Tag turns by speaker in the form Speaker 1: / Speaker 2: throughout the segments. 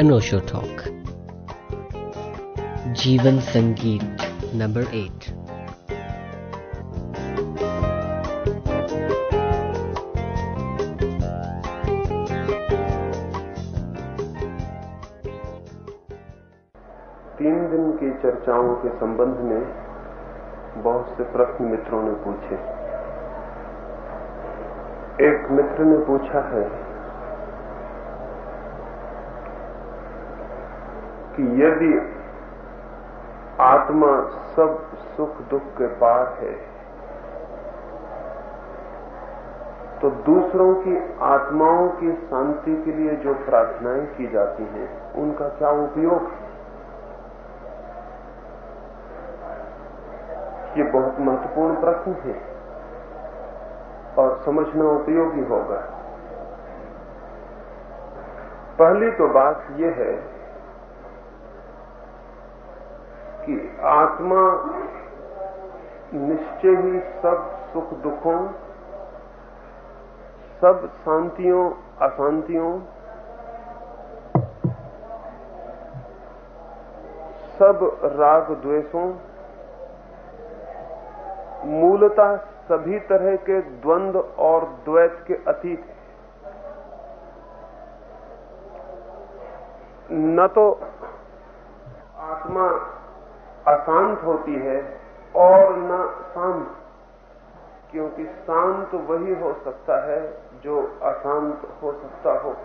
Speaker 1: अनोशो talk जीवन संगीत number eight
Speaker 2: तीन दिन की चर्चाओं के संबंध में बहुत से प्रश्न मित्रों ने पूछे। एक मित्र ने पूछा है कि यदि आत्मा सब सुख दुख के पार है तो दूसरों की आत्माओं की शांति के लिए जो प्रार्थनाएँ की जाती हैं, उनका क्या उपयोग है? ये बहुत महत्वपूर्ण प्रश्न है, और समझना उपयोगी होगा। पहली तो बात यह है कि आत्मा निश्चय ही सब सुख दुखों, सब शांतियों, अशांतियों, सब राग द्वेषों, मूलतः सभी तरह के द्वंद्व और द्वैत के अतीत न तो आत्मा अशांत होती है और न शांत, क्योंकि शांत वही हो सकता है जो अशांत हो सकता हो।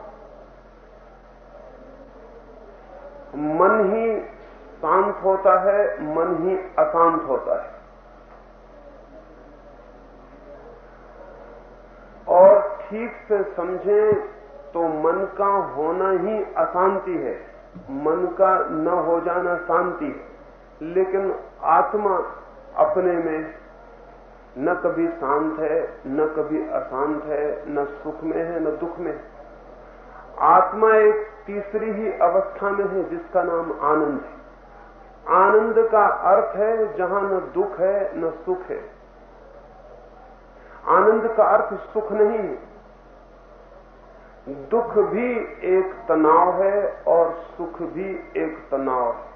Speaker 2: मन ही शांत होता है, मन ही अशांत होता है। और ठीक से समझें तो मन का होना ही अशांति है। मन का न हो जाना शांति है। लेकिन आत्मा अपने में न कभी शांत है, न कभी अशांत है, न सुख में है, न दुख में है। आत्मा एक तीसरी ही अवस्था में है, जिसका नाम आनंद है। आनंद का अर्थ है जहाँ न दुख है, न सुख है। आनंद का अर्थ सुख नहीं है। दुख भी एक तनाव है और सुख भी एक तनाव है।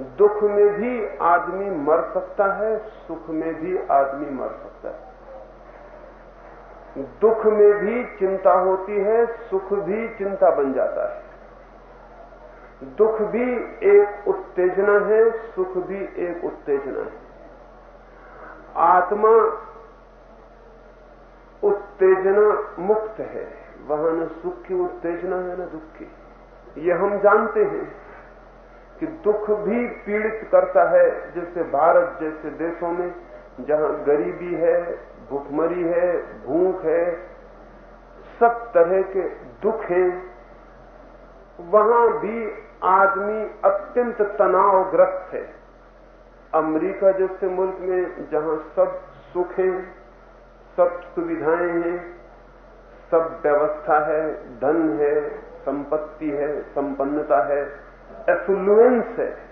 Speaker 2: दुख में भी आदमी मर सकता है, सुख में भी आदमी मर सकता है। दुख में भी चिंता होती है, सुख भी चिंता बन जाता है। दुख भी एक उत्तेजना है, सुख भी एक उत्तेजना है। आत्मा उत्तेजना मुक्त है। वहाँ न सुख की उत्तेजना है, न दुख की। यह हम जानते हैं। कि दुख भी पीड़ित करता है, जैसे भारत जैसे देशों में, जहाँ गरीबी है, भूखमरी है, भूख है, सब तरह के दुख हैं, वहाँ भी आदमी अत्यंत तनावग्रस्त है। अमेरिका जैसे मुल्क में, जहाँ सब सुख है, सब सुविधाएँ हैं, सब व्यवस्था है, धन है, संपत्ति है, संपन्नता है एफ्लुएंस है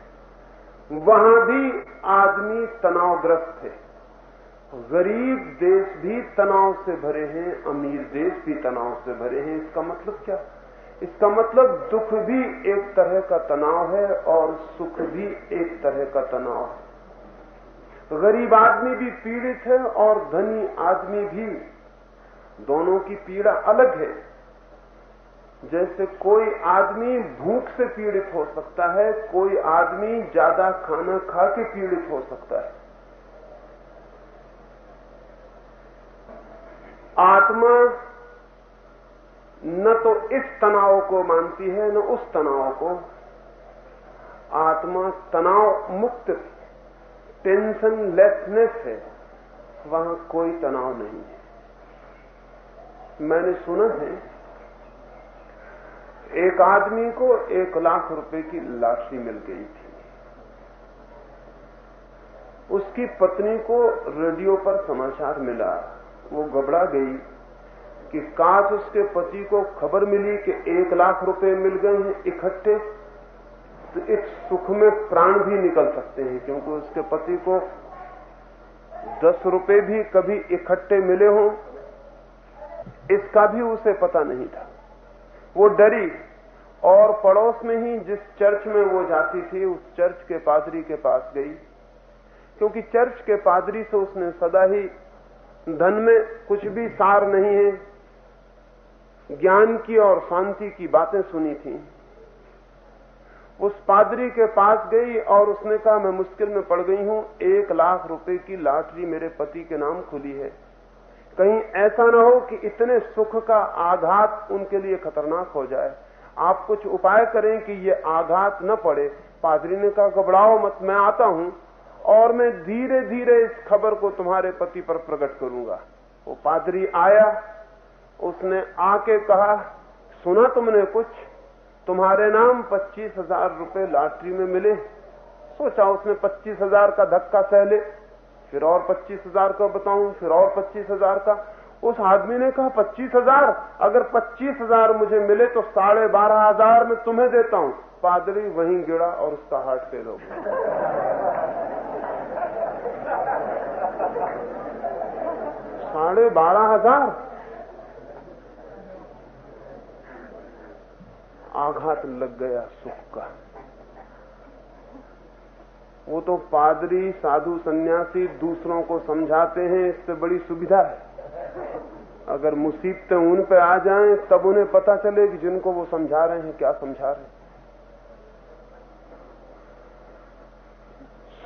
Speaker 2: वहाँ भी आदमी तनावग्रस्त है। गरीब देश भी तनाव से भरे हैं, अमीर देश भी तनाव से भरे हैं, इसका मतलब क्या? इसका मतलब दुख भी एक तरह का तनाव है और सुख भी एक तरह का तनाव है। गरीब आदमी भी पीड़ित है और धनी आदमी भी। दोनों की पीड़ा अलग है। जैसे कोई आदमी भूख से पीड़ित हो सकता है, कोई आदमी ज़्यादा खाना खा के पीड़ित हो सकता है। आत्मा न तो इस तनाव को मानती है, न उस तनाव को। आत्मा तनाव मुक्त टेंशन लेसनेस है, वहाँ कोई तनाव नहीं है। मैंने सुना है एक आदमी को एक लाख रुपए की लाठी मिल गई थी। उसकी पत्नी को रेडियो पर समाचार मिला। वो घबरा गई कि काश उसके पति को खबर मिली कि एक लाख रुपए मिल गए हैं इकट्ठे तो इस सुख में प्राण भी निकल सकते हैं, क्योंकि उसके पति को दस रुपए भी कभी इकट्ठे मिले हों, इसका भी उसे पता नहीं था। वो डरी और पड़ोस में ही जिस चर्च में वो जाती थी, उस चर्च के पादरी के पास गई। क्योंकि चर्च के पादरी से उसने सदा ही धन में कुछ भी सार नहीं है, ज्ञान की और शांति की बातें सुनी थी। उस पादरी के पास गई और उसने कहा, मैं मुश्किल में पड़ गई हूँ, एक लाख रुपए की लॉटरी मेरे पति के नाम खुली है। कहीं ऐसा ना हो कि इतने सुख का आघात उनके लिए खतरनाक हो जाए। आप कुछ उपाय करें कि ये आघात न पड़े। पादरी ने कहा, घबराओ मत, मैं आता हूँ और मैं धीरे धीरे इस खबर को तुम्हारे पति पर प्रकट करूँगा। वो पादरी आया, उसने आके कहा, सुना तुमने कुछ? तुम्हारे नाम पच्चीस हज़ार रुपये लॉटरी में मिले। सोचा उसने पच्चीस हज़ार का धक्का सह ले। फिर और पच्चीस हज़ार का बताऊँ, फिर और पच्चीस हज़ार का। उस आदमी ने कहा, पच्चीस हज़ार? अगर पच्चीस हज़ार मुझे मिले तो साढ़े बारह हज़ार में तुम्हें देता हूँ। पादरी वहीं गिरा और उसका हार्ट फेल हो गया। साढ़े बारह हज़ार? आघात लग गया सुख का। वो तो पादरी, साधु, सन्यासी दूसरों को समझाते हैं, इससे बड़ी सुविधा है। अगर मुसीबतें उन पर आ जाएँ, तब उन्हें पता चले कि जिनको वो समझा रहे हैं, क्या समझा रहे हैं।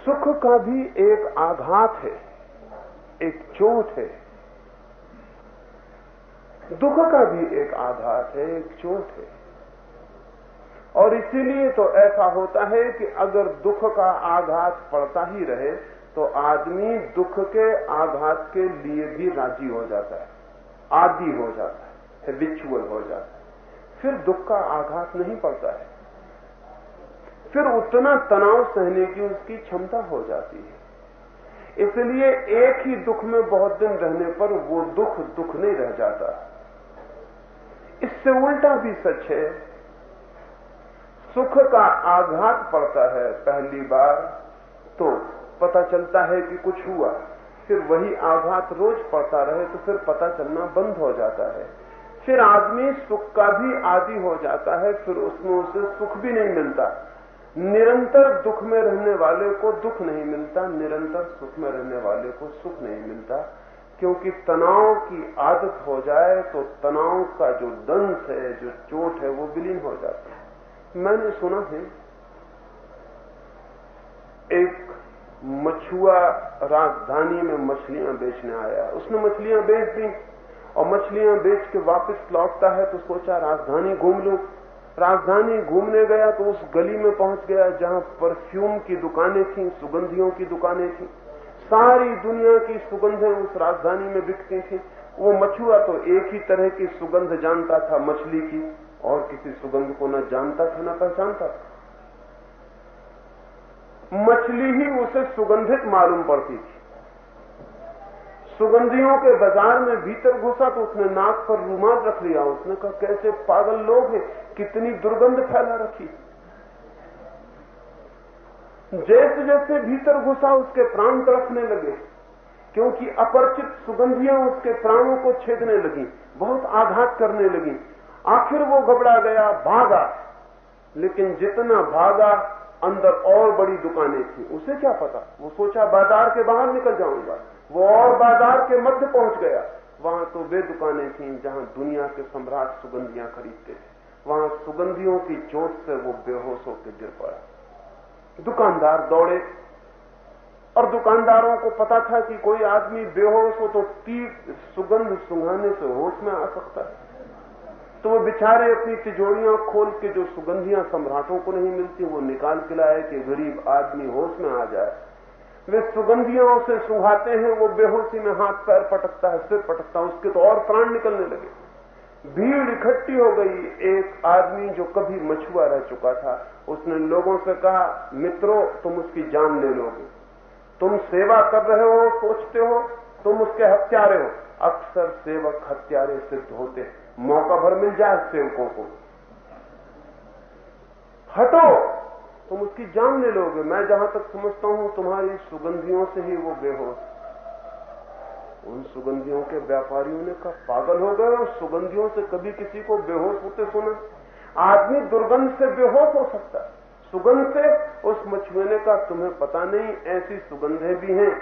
Speaker 2: सुख का भी एक आघात है, एक चोट है। दुख का भी एक आघात है, एक चोट है। और इसीलिए तो ऐसा होता है कि अगर दुख का आघात पड़ता ही रहे तो आदमी दुख के आघात के लिए भी राज़ी हो जाता है, आदि हो जाता है रिचुअल हो जाता है। फिर दुख का आघात नहीं पड़ता है। फिर उतना तनाव सहने की उसकी क्षमता हो जाती है। इसलिए एक ही दुख में बहुत दिन रहने पर वो दुख दुख नहीं रह जाता। इससे उल्टा भी सच है सुख का आघात पड़ता है पहली बार तो पता चलता है कि कुछ हुआ। फिर वही आघात रोज पड़ता रहे तो फिर पता चलना बंद हो जाता है। फिर आदमी सुख का भी आदि हो जाता है, फिर उसमें उसे सुख भी नहीं मिलता। निरंतर दुख में रहने वाले को दुख नहीं मिलता, निरंतर सुख में रहने वाले को सुख नहीं मिलता। क्योंकि तनाव की आदत हो जाए तो तनाव का जो दंश है, जो चोट है, वो विलीन हो जाता है। मैंने सुना है, एक मछुआ राजधानी में मछलियाँ बेचने आया। उसने मछलियाँ बेच दी और मछलियाँ बेच के वापस लौटता है तो सोचा राजधानी घूम लू। राजधानी घूमने गया तो उस गली में पहुँच गया जहाँ परफ्यूम की दुकानें थी, सुगंधियों की दुकानें थी। सारी दुनिया की सुगंधें उस राजधानी में बिकती थी। वो मछुआ तो एक ही तरह की सुगंध जानता था मछली की। और किसी सुगंध को न जानता था, न पहचानता था। मछली ही उसे सुगंधित मालूम पड़ती थी। सुगंधियों के बाज़ार में भीतर घुसा तो उसने नाक पर रूमाल रख लिया। उसने कहा, कैसे पागल लोग हैं, कितनी दुर्गंध फैला रखी जैसे जैसे भीतर घुसा, उसके प्राण तड़पने लगे, क्योंकि अपरिचित सुगंधियाँ उसके प्राणों को छेदने लगी, बहुत आघात करने लगी। आखिर वो घबरा गया, भागा। लेकिन जितना भागा, अंदर और बड़ी दुकानें थी। उसे क्या पता? वो सोचा, बाज़ार के बाहर निकल जाऊँगा। वो और बाज़ार के मध्य पहुँच गया। वहाँ तो वे दुकानें थी जहाँ दुनिया के सम्राट सुगंधियाँ खरीदते थे। वहाँ सुगंधियों की चोट से वो बेहोश होकर गिर पड़ा। दुकानदार दौड़े, और दुकानदारों को पता था कि कोई आदमी बेहोश हो तो तीर सुगंध सुंघाने से होश में आ सकता है। तो वो बेचारे अपनी तिजोरियाँ खोल के जो सुगंधियाँ सम्राटों को नहीं मिलती, वो निकाल के लाए कि गरीब आदमी होश में आ जाए। वे सुगंधियाँ उसे सुहाते हैं, वो बेहोशी में हाथ पैर पटकता है, सिर पटकता है, उसके तो और प्राण निकलने लगे। भीड़ इकट्ठी हो गई, एक आदमी जो कभी मछुआ रह चुका था, उसने लोगों से कहा, मित्रों, तुम उसकी जान ले लोगे। तुम सेवा कर रहे हो, सोचते हो, तुम उसके हत्यारे हो। अक्सर सेवक हत्यारे सिद्ध होते हैं। मौका भर मिल जाए सेवकों को। हटो, तुम उसकी जान ले लोगे। मैं जहाँ तक समझता हूँ, तुम्हारी सुगंधियों से ही वो बेहोश। उन सुगंधियों के व्यापारियों ने कहा, पागल हो गए और सुगंधियों से कभी किसी को बेहोश होते सुना आदमी दुर्गंध से बेहोश हो सकता है। सुगंध से उस मछुएने का तुम्हें पता नहीं, ऐसी सुगंधें भी हैं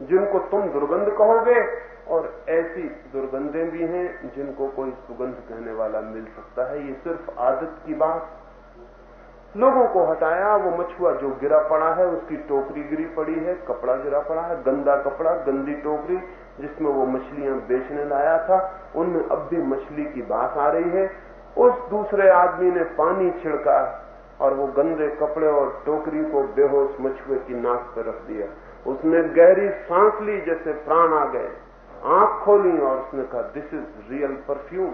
Speaker 2: जिनको तुम दुर्गंध कहोगे। और ऐसी दुर्गंधें भी हैं जिनको कोई सुगंध कहने वाला मिल सकता है। ये सिर्फ़ आदत की बात। लोगों को हटाया, वो मछुआ जो गिरा पड़ा है, उसकी टोकरी गिरी पड़ी है, कपड़ा गिरा पड़ा है, गंदा कपड़ा, गंदी टोकरी, जिसमें वो मछलियाँ बेचने लाया था उनमें अब भी मछली की बात आ रही है। उस दूसरे आदमी ने पानी छिड़का और वो गंदे कपड़े और टोकरी को बेहोश मछुए की नाक पर रख दिया। उसने गहरी सांस ली, जैसे प्राण आ गए। आँख खोली और उसने कहा दिस इज़ रियल परफ्यूम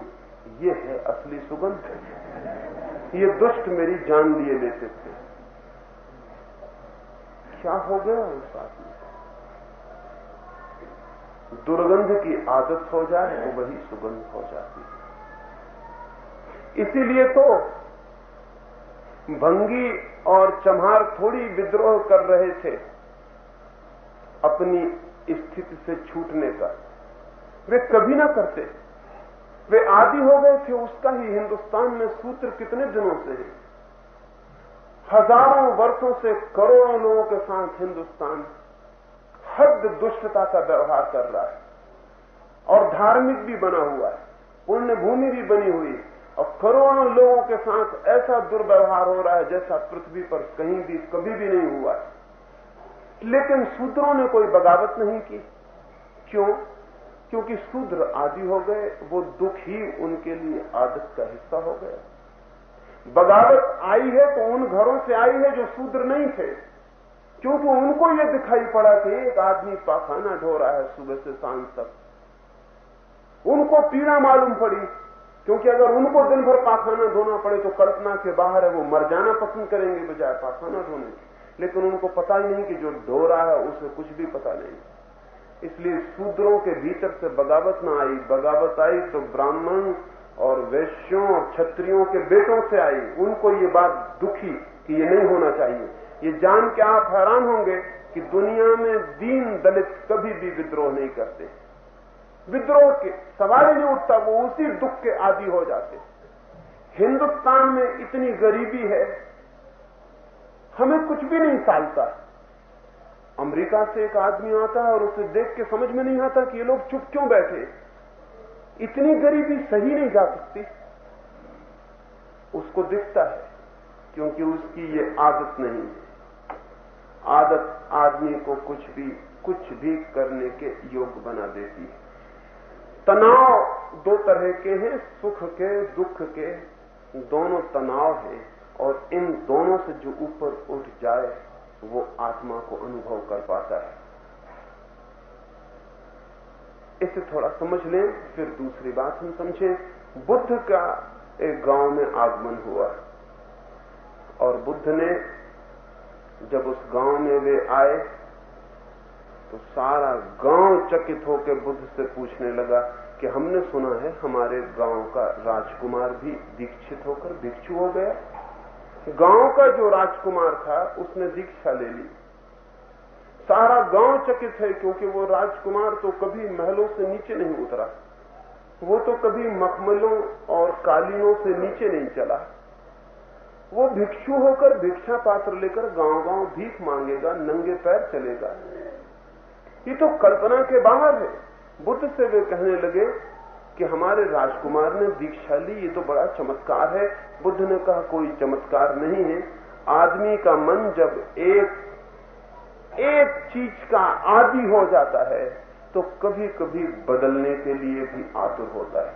Speaker 2: ये है असली सुगंध. ये दुष्ट मेरी जान लिए लेते थे। क्या हो गया उस आदमी दुर्गंध की आदत हो जाए तो वही सुगंध हो जाती है। इसीलिए तो भंगी और चम्हार थोड़ी विद्रोह कर रहे थे अपनी स्थिति से छूटने का। वे कभी ना करते। वे आदि हो गए थे उसका ही हिंदुस्तान में सूत्र कितने दिनों से है। हज़ारों वर्षों से करोड़ों लोगों के साथ हिंदुस्तान हद दुष्टता का व्यवहार कर रहा है। और धार्मिक भी बना हुआ है। पुण्य भूमि भी बनी हुई है। और करोड़ों लोगों के साथ ऐसा दुर्व्यवहार हो रहा है जैसा पृथ्वी पर कहीं भी, कभी भी नहीं हुआ है। लेकिन सूत्रों ने कोई बगावत नहीं की। क्यों? क्योंकि शूद्र आदि हो गए, वो दुख ही उनके लिए आदत का हिस्सा हो गया बगावत आई है तो उन घरों से आई है जो शूद्र नहीं थे। क्योंकि उनको यह दिखाई पड़ा कि एक आदमी पाखाना ढो रहा है सुबह से शाम तक। उनको पीड़ा मालूम पड़ी, क्योंकि अगर उनको दिन भर पाखाना धोना पड़े तो कल्पना के बाहर है, वो मर जाना पसंद करेंगे बजाय पाखाना धोने लेकिन उनको पता ही नहीं कि जो ढो रहा है, उसे कुछ भी पता नहीं। इसलिए शूद्रों के भीतर से बगावत ना आई। बगावत आई तो ब्राह्मण और वैश्यों और क्षत्रियों के बेटों से आई। उनको ये बात दुखी कि ये नहीं होना चाहिए। ये जान के आप हैरान होंगे कि दुनिया में दीन दलित कभी भी विद्रोह नहीं करते। विद्रोह के सवाल ही नहीं उठता, वो उसी दुख के आदि हो जाते। हिंदुस्तान में इतनी गरीबी है, हमें कुछ भी नहीं सालता अमेरिका से एक आदमी आता है और उसे देख के समझ में नहीं आता कि ये लोग चुप क्यों बैठे इतनी गरीबी सही नहीं जा सकती। उसको दिखता है, क्योंकि उसकी ये आदत नहीं है। आदत आदमी को कुछ भी कुछ भी करने के योग बना देती है। तनाव दो तरह के हैं, सुख के, दुख के। दोनों तनाव हैं और इन दोनों से जो ऊपर उठ जाए वो आत्मा को अनुभव कर पाता है। इसे थोड़ा समझ लें, फिर दूसरी बात हम समझें। बुद्ध का एक गाँव में आगमन हुआ। और बुद्ध ने जब उस गाँव में वे आए तो सारा गाँव चकित होकर बुद्ध से पूछने लगा कि हमने सुना है हमारे गाँव का राजकुमार भी दीक्षित होकर भिक्षु हो गया। गाँव का जो राजकुमार था, उसने दीक्षा ले ली। सारा गाँव चकित है, क्योंकि वो राजकुमार तो कभी महलों से नीचे नहीं उतरा। वो तो कभी मखमलों और कालीनों से नीचे नहीं चला। वो भिक्षु होकर भिक्षा पात्र लेकर गाँव गाँव भीख मांगेगा, नंगे पैर चलेगा। ये तो कल्पना के बाहर है। बुद्ध से वे कहने लगे कि हमारे राजकुमार ने दीक्षा ली, ये तो बड़ा चमत्कार है। बुद्ध ने कहा, कोई चमत्कार नहीं है। आदमी का मन जब एक एक चीज़ का आदि हो जाता है तो कभी कभी बदलने के लिए भी आतुर होता है।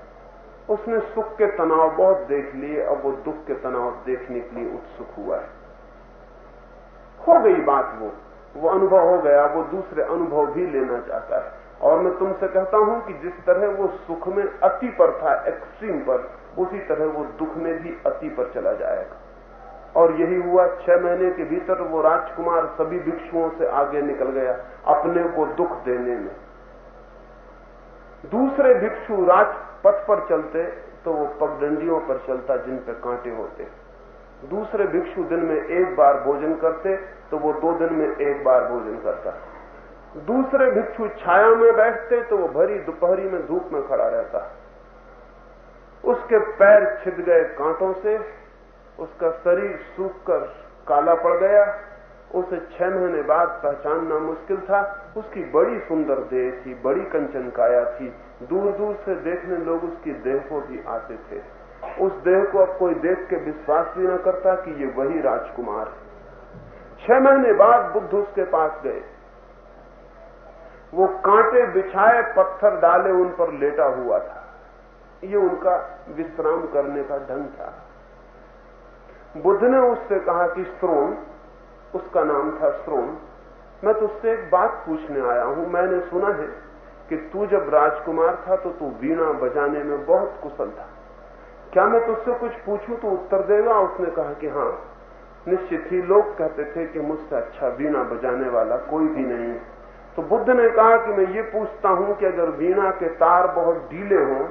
Speaker 2: उसने सुख के तनाव बहुत देख लिए, अब वो दुख के तनाव देखने के लिए उत्सुक हुआ है। हो गई बात वो। वो अनुभव हो गया, वो दूसरे अनुभव भी लेना चाहता है। और मैं तुमसे कहता हूँ कि जिस तरह वो सुख में अति पर था एक्सट्रीम पर, उसी तरह वो दुख में भी अति पर चला जाएगा। और यही हुआ, छह महीने के भीतर वो राजकुमार सभी भिक्षुओं से आगे निकल गया अपने को दुख देने में। दूसरे भिक्षु राजपथ पर चलते तो वो पगडंडियों पर चलता, जिन पे कांटे होते। दूसरे भिक्षु दिन में एक बार भोजन करते तो वो दो दिन में एक बार भोजन करता। दूसरे भिक्षु छाया में बैठते तो वो भरी दोपहरी में धूप में खड़ा रहता। उसके पैर छिद गए कांटों से, उसका शरीर सूखकर काला पड़ गया। उसे छह महीने बाद पहचानना मुश्किल था। उसकी बड़ी सुंदर देह थी, बड़ी कंचन काया थी। दूर दूर से देखने लोग उसकी देह को भी आते थे। उस देह को अब कोई देख के विश्वास भी न करता कि ये वही राजकुमार है। छह महीने बाद बुद्ध उसके पास गए। वो कांटे बिछाए, पत्थर डाले, उन पर लेटा हुआ था। ये उनका विश्राम करने का ढंग था। बुद्ध ने उससे कहा कि स्त्रोण उसका नाम था स्त्रोण मैं तुझसे एक बात पूछने आया हूँ। मैंने सुना है कि तू जब राजकुमार था तो तू वीणा बजाने में बहुत कुशल था। क्या मैं तुझसे कुछ पूछूँ? तो उत्तर देगा। उसने कहा कि हाँ। निश्चित ही लोग कहते थे कि मुझसे अच्छा वीणा बजाने वाला कोई भी नहीं। तो बुद्ध ने कहा कि मैं ये पूछता हूँ कि अगर वीणा के तार बहुत ढीले हों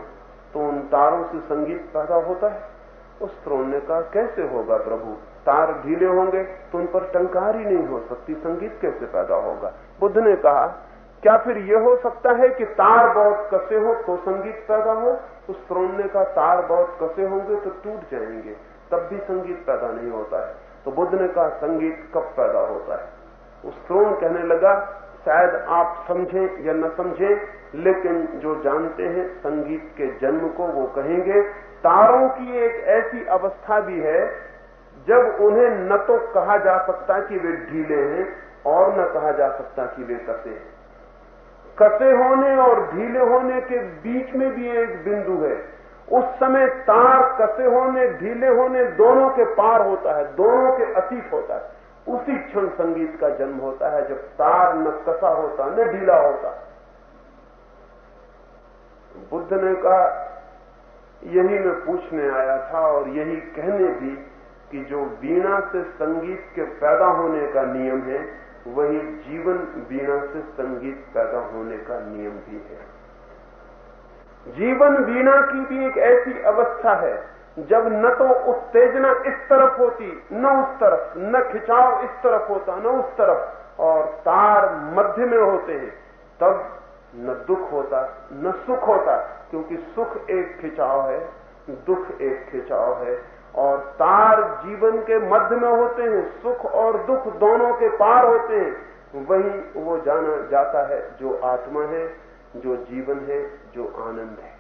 Speaker 2: तो उन तारों से संगीत पैदा होता है। उस द्रोण ने कहा, कैसे होगा प्रभु? तार ढीले होंगे तो उन पर टंकार ही नहीं हो सकती, संगीत कैसे पैदा होगा? बुद्ध ने कहा क्या फिर यह हो सकता है कि तार बहुत कसे हो तो संगीत पैदा हो? उस ने का तार बहुत कसे होंगे तो टूट जाएँगे, तब भी संगीत पैदा नहीं होता है। तो बुद्ध ने कहा, संगीत कब पैदा होता है? उस त्रोण कहने लगा, शायद आप समझें या न समझें, लेकिन जो जानते हैं, संगीत के जन्म को वो कहेंगे। तारों की एक ऐसी अवस्था भी है, जब उन्हें न तो कहा जा सकता कि वे ढीले हैं, और न कहा जा सकता कि वे कसे हैं। कसे होने और ढीले होने के बीच में भी एक बिंदु है। उस समय तार कसे होने, ढीले होने दोनों के पार होता है, दोनों के अतीत होता है। उसी क्षण संगीत का जन्म होता है, जब तार न कसा होता, न ढीला होता। बुद्ध ने कहा, यही मैं पूछने आया था और यही कहने भी कि जो वीणा से संगीत के पैदा होने का नियम है वही जीवन वीणा से संगीत पैदा होने का नियम भी है। जीवन वीणा की भी एक ऐसी अवस्था है, जब न तो उत्तेजना इस तरफ़ होती, न उस तरफ़, न खिंचाव इस तरफ़ होता, न उस तरफ़, और तार मध्य में होते हैं, तब न दुख होता, न सुख होता, क्योंकि सुख एक खिंचाव है, दुख एक खिंचाव है और तार जीवन के मध्य में होते हैं, सुख और दुख दोनों के पार होते हैं, वही वो जाना, जाता है जो आत्मा है, जो जीवन है, जो आनंद है।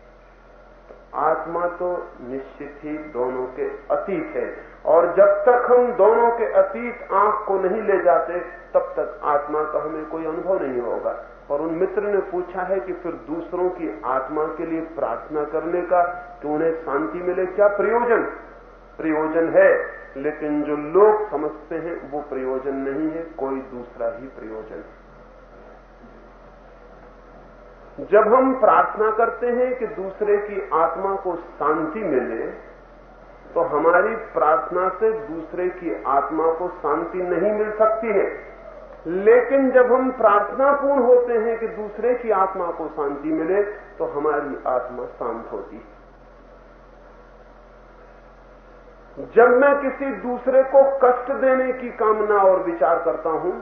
Speaker 2: आत्मा तो निश्चित ही दोनों के अतीत है, और जब तक हम दोनों के अतीत आँख को नहीं ले जाते, तब तक आत्मा का हमें कोई अनुभव नहीं होगा। और उन मित्र ने पूछा है कि फिर दूसरों की आत्मा के लिए प्रार्थना करने का, कि उन्हें शांति मिले, क्या प्रयोजन? प्रयोजन है, लेकिन जो लोग समझते हैं, वो प्रयोजन नहीं है, कोई दूसरा ही प्रयोजन है। जब हम प्रार्थना करते हैं कि दूसरे की आत्मा को शांति मिले तो हमारी प्रार्थना से दूसरे की आत्मा को शांति नहीं मिल सकती है। लेकिन जब हम प्रार्थना पूर्ण होते हैं कि दूसरे की आत्मा को शांति मिले तो हमारी आत्मा शांत होती है। जब मैं किसी दूसरे को कष्ट देने की कामना और विचार करता हूँ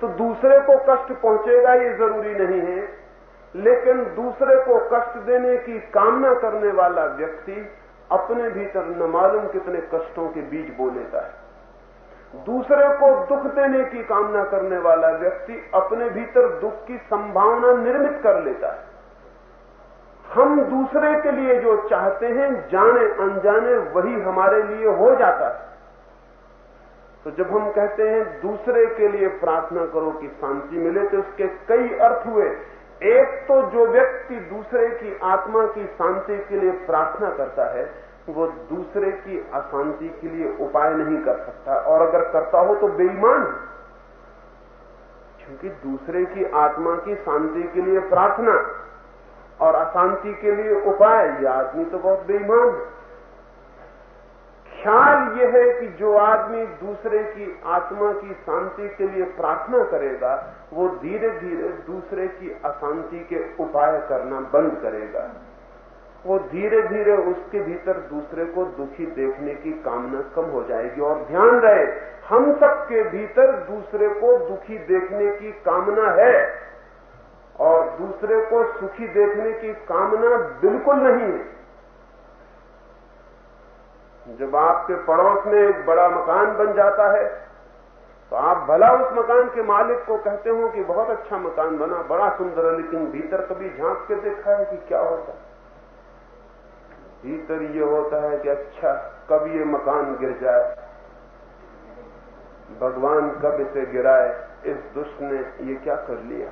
Speaker 2: तो दूसरे को कष्ट पहुंचेगा ये ज़रूरी नहीं है, लेकिन दूसरे को कष्ट देने की कामना करने वाला व्यक्ति अपने भीतर न मालूम कितने कष्टों के बीज बो लेता है। दूसरे को दुख देने की कामना करने वाला व्यक्ति अपने भीतर दुख की संभावना निर्मित कर लेता है। हम दूसरे के लिए जो चाहते हैं, जाने, अनजाने, वही हमारे लिए हो जाता है। तो जब हम कहते हैं, दूसरे के लिए प्रार्थना करो कि शांति मिले तो उसके कई अर्थ हुए। एक तो जो व्यक्ति दूसरे की आत्मा की शांति के लिए प्रार्थना करता है, वो दूसरे की अशांति के लिए उपाय नहीं कर सकता। और अगर करता हो तो बेईमान। क्योंकि दूसरे की आत्मा की शांति के लिए प्रार्थना और अशांति के लिए उपाय, ये आदमी तो बहुत बेईमान है। ख्याल यह है कि जो आदमी दूसरे की आत्मा की शांति के लिए प्रार्थना करेगा, वो धीरे धीरे दूसरे की अशांति के उपाय करना बंद करेगा। वो धीरे धीरे उसके भीतर दूसरे को दुखी देखने की कामना कम हो जाएगी। और ध्यान रहे, हम सबके भीतर दूसरे को दुखी देखने की कामना है। और दूसरे को सुखी देखने की कामना बिल्कुल नहीं है। जब आपके पड़ोस में एक बड़ा मकान बन जाता है तो आप भला उस मकान के मालिक को कहते हो कि बहुत अच्छा मकान बना, बड़ा सुंदर है लेकिन भीतर कभी झाँक के देखा है कि क्या होता है? भीतर ये होता है कि अच्छा कब ये मकान गिर जाए? भगवान कब इसे गिराए? इस दुष्ट ने ये क्या कर लिया?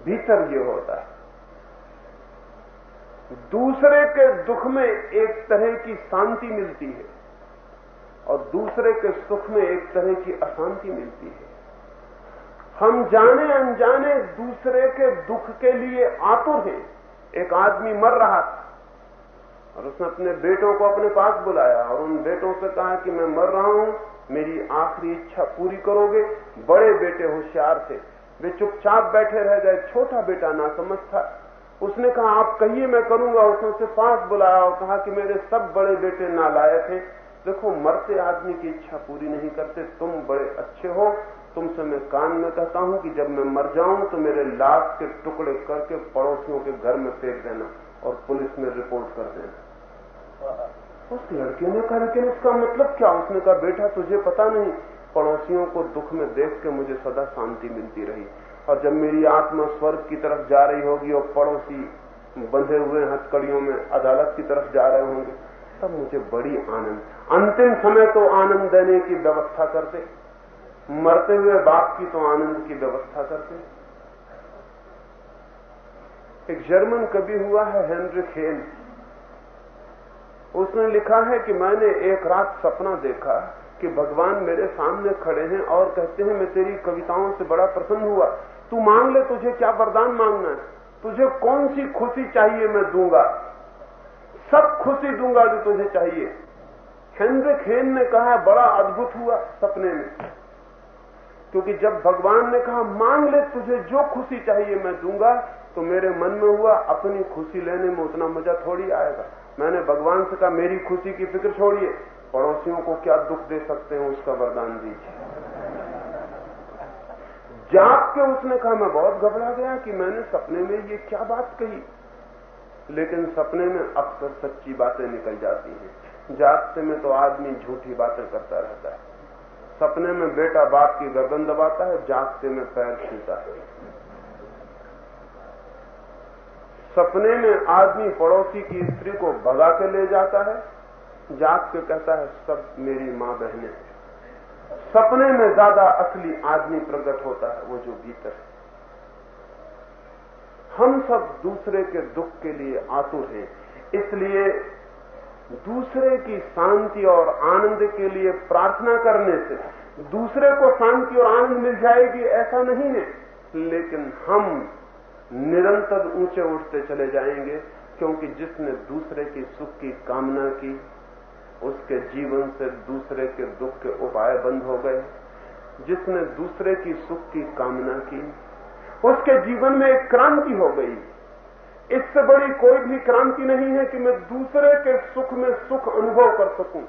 Speaker 2: भीतर ये होता है। दूसरे के दुख में एक तरह की शांति मिलती है और दूसरे के सुख में एक तरह की अशांति मिलती है। हम जाने अनजाने दूसरे के दुख के लिए आतुर हैं। एक आदमी मर रहा था और उसने अपने बेटों को अपने पास बुलाया और उन बेटों से कहा कि मैं मर रहा हूँ, मेरी आखिरी इच्छा पूरी करोगे, बड़े बेटे होशियार थे। वे चुपचाप बैठे रह गए। छोटा बेटा ना समझ था। उसने कहा आप कहिए मैं करूँगा। उसने उसे पास बुलाया और कहा कि मेरे सब बड़े बेटे नालायक हैं। देखो मरते आदमी की इच्छा पूरी नहीं करते। तुम बड़े अच्छे हो। तुमसे मैं कान में कहता हूँ कि जब मैं मर जाऊँ तो मेरे लाश के टुकड़े करके पड़ोसियों के घर में फेंक देना और पुलिस में रिपोर्ट कर देना। उस लड़के ने कहा लेकिन इसका मतलब क्या? उसने कहा बेटा तुझे पता नहीं। पड़ोसियों को दुख में देख के मुझे सदा शांति मिलती रही। और जब मेरी आत्मा स्वर्ग की तरफ़ जा रही होगी और पड़ोसी बंधे हुए हथकड़ियों में अदालत की तरफ़ जा रहे होंगे, तब मुझे बड़ी आनंद। अंतिम समय तो आनंद देने की व्यवस्था करते, मरते हुए बाप की तो आनंद की व्यवस्था करते। एक जर्मन कवि हुआ है हेनरिक हेन उसने लिखा है कि मैंने एक रात सपना देखा। कि भगवान मेरे सामने खड़े हैं और कहते हैं, मैं तेरी कविताओं से बड़ा प्रसन्न हुआ। तू मांग ले तुझे क्या वरदान मांगना है? तुझे कौन सी खुशी चाहिए मैं दूँगा? सब खुशी दूँगा जो तुझे चाहिए। हेनरिक हेन ने कहा, बड़ा अद्भुत हुआ सपने में। क्योंकि जब भगवान ने कहा, मांग ले तुझे जो खुशी चाहिए मैं दूँगा तो मेरे मन में हुआ, अपनी खुशी लेने में उतना मज़ा थोड़ी आएगा। मैंने भगवान से कहा, मेरी खुशी की फ़िक्र छोड़िए। पड़ोसियों को क्या दुख दे सकते हैं उसका वरदान दीजिए। जाग के उसने कहा, मैं बहुत घबरा गया कि मैंने सपने में ये क्या बात कही। लेकिन सपने में अक्सर सच्ची बातें निकल जाती हैं। जागते में तो आदमी झूठी बातें करता रहता है। सपने में बेटा बाप की गर्दन दबाता है, जागते में पैर छूता है। सपने में आदमी पड़ोसी की स्त्री को भगा के ले जाता है जाग के कहता है, सब मेरी माँ बहने सपने में ज़्यादा असली आदमी प्रकट होता है, वो जो भीतर है। हम सब दूसरे के दुख के लिए आतुर हैं, इसलिए दूसरे की शांति और आनंद के लिए प्रार्थना करने से दूसरे को शांति और आनंद मिल जाएगी, ऐसा नहीं है। लेकिन हम निरंतर ऊँचे उठते चले जाएँगे, क्योंकि जिसने दूसरे की सुख की कामना की उसके जीवन से दूसरे के दुख के उपाय बंद हो गए। जिसने दूसरे की सुख की कामना की, उसके जीवन में एक क्रांति हो गई। इससे बड़ी कोई भी क्रांति नहीं है कि मैं दूसरे के सुख में सुख अनुभव कर सकूँ।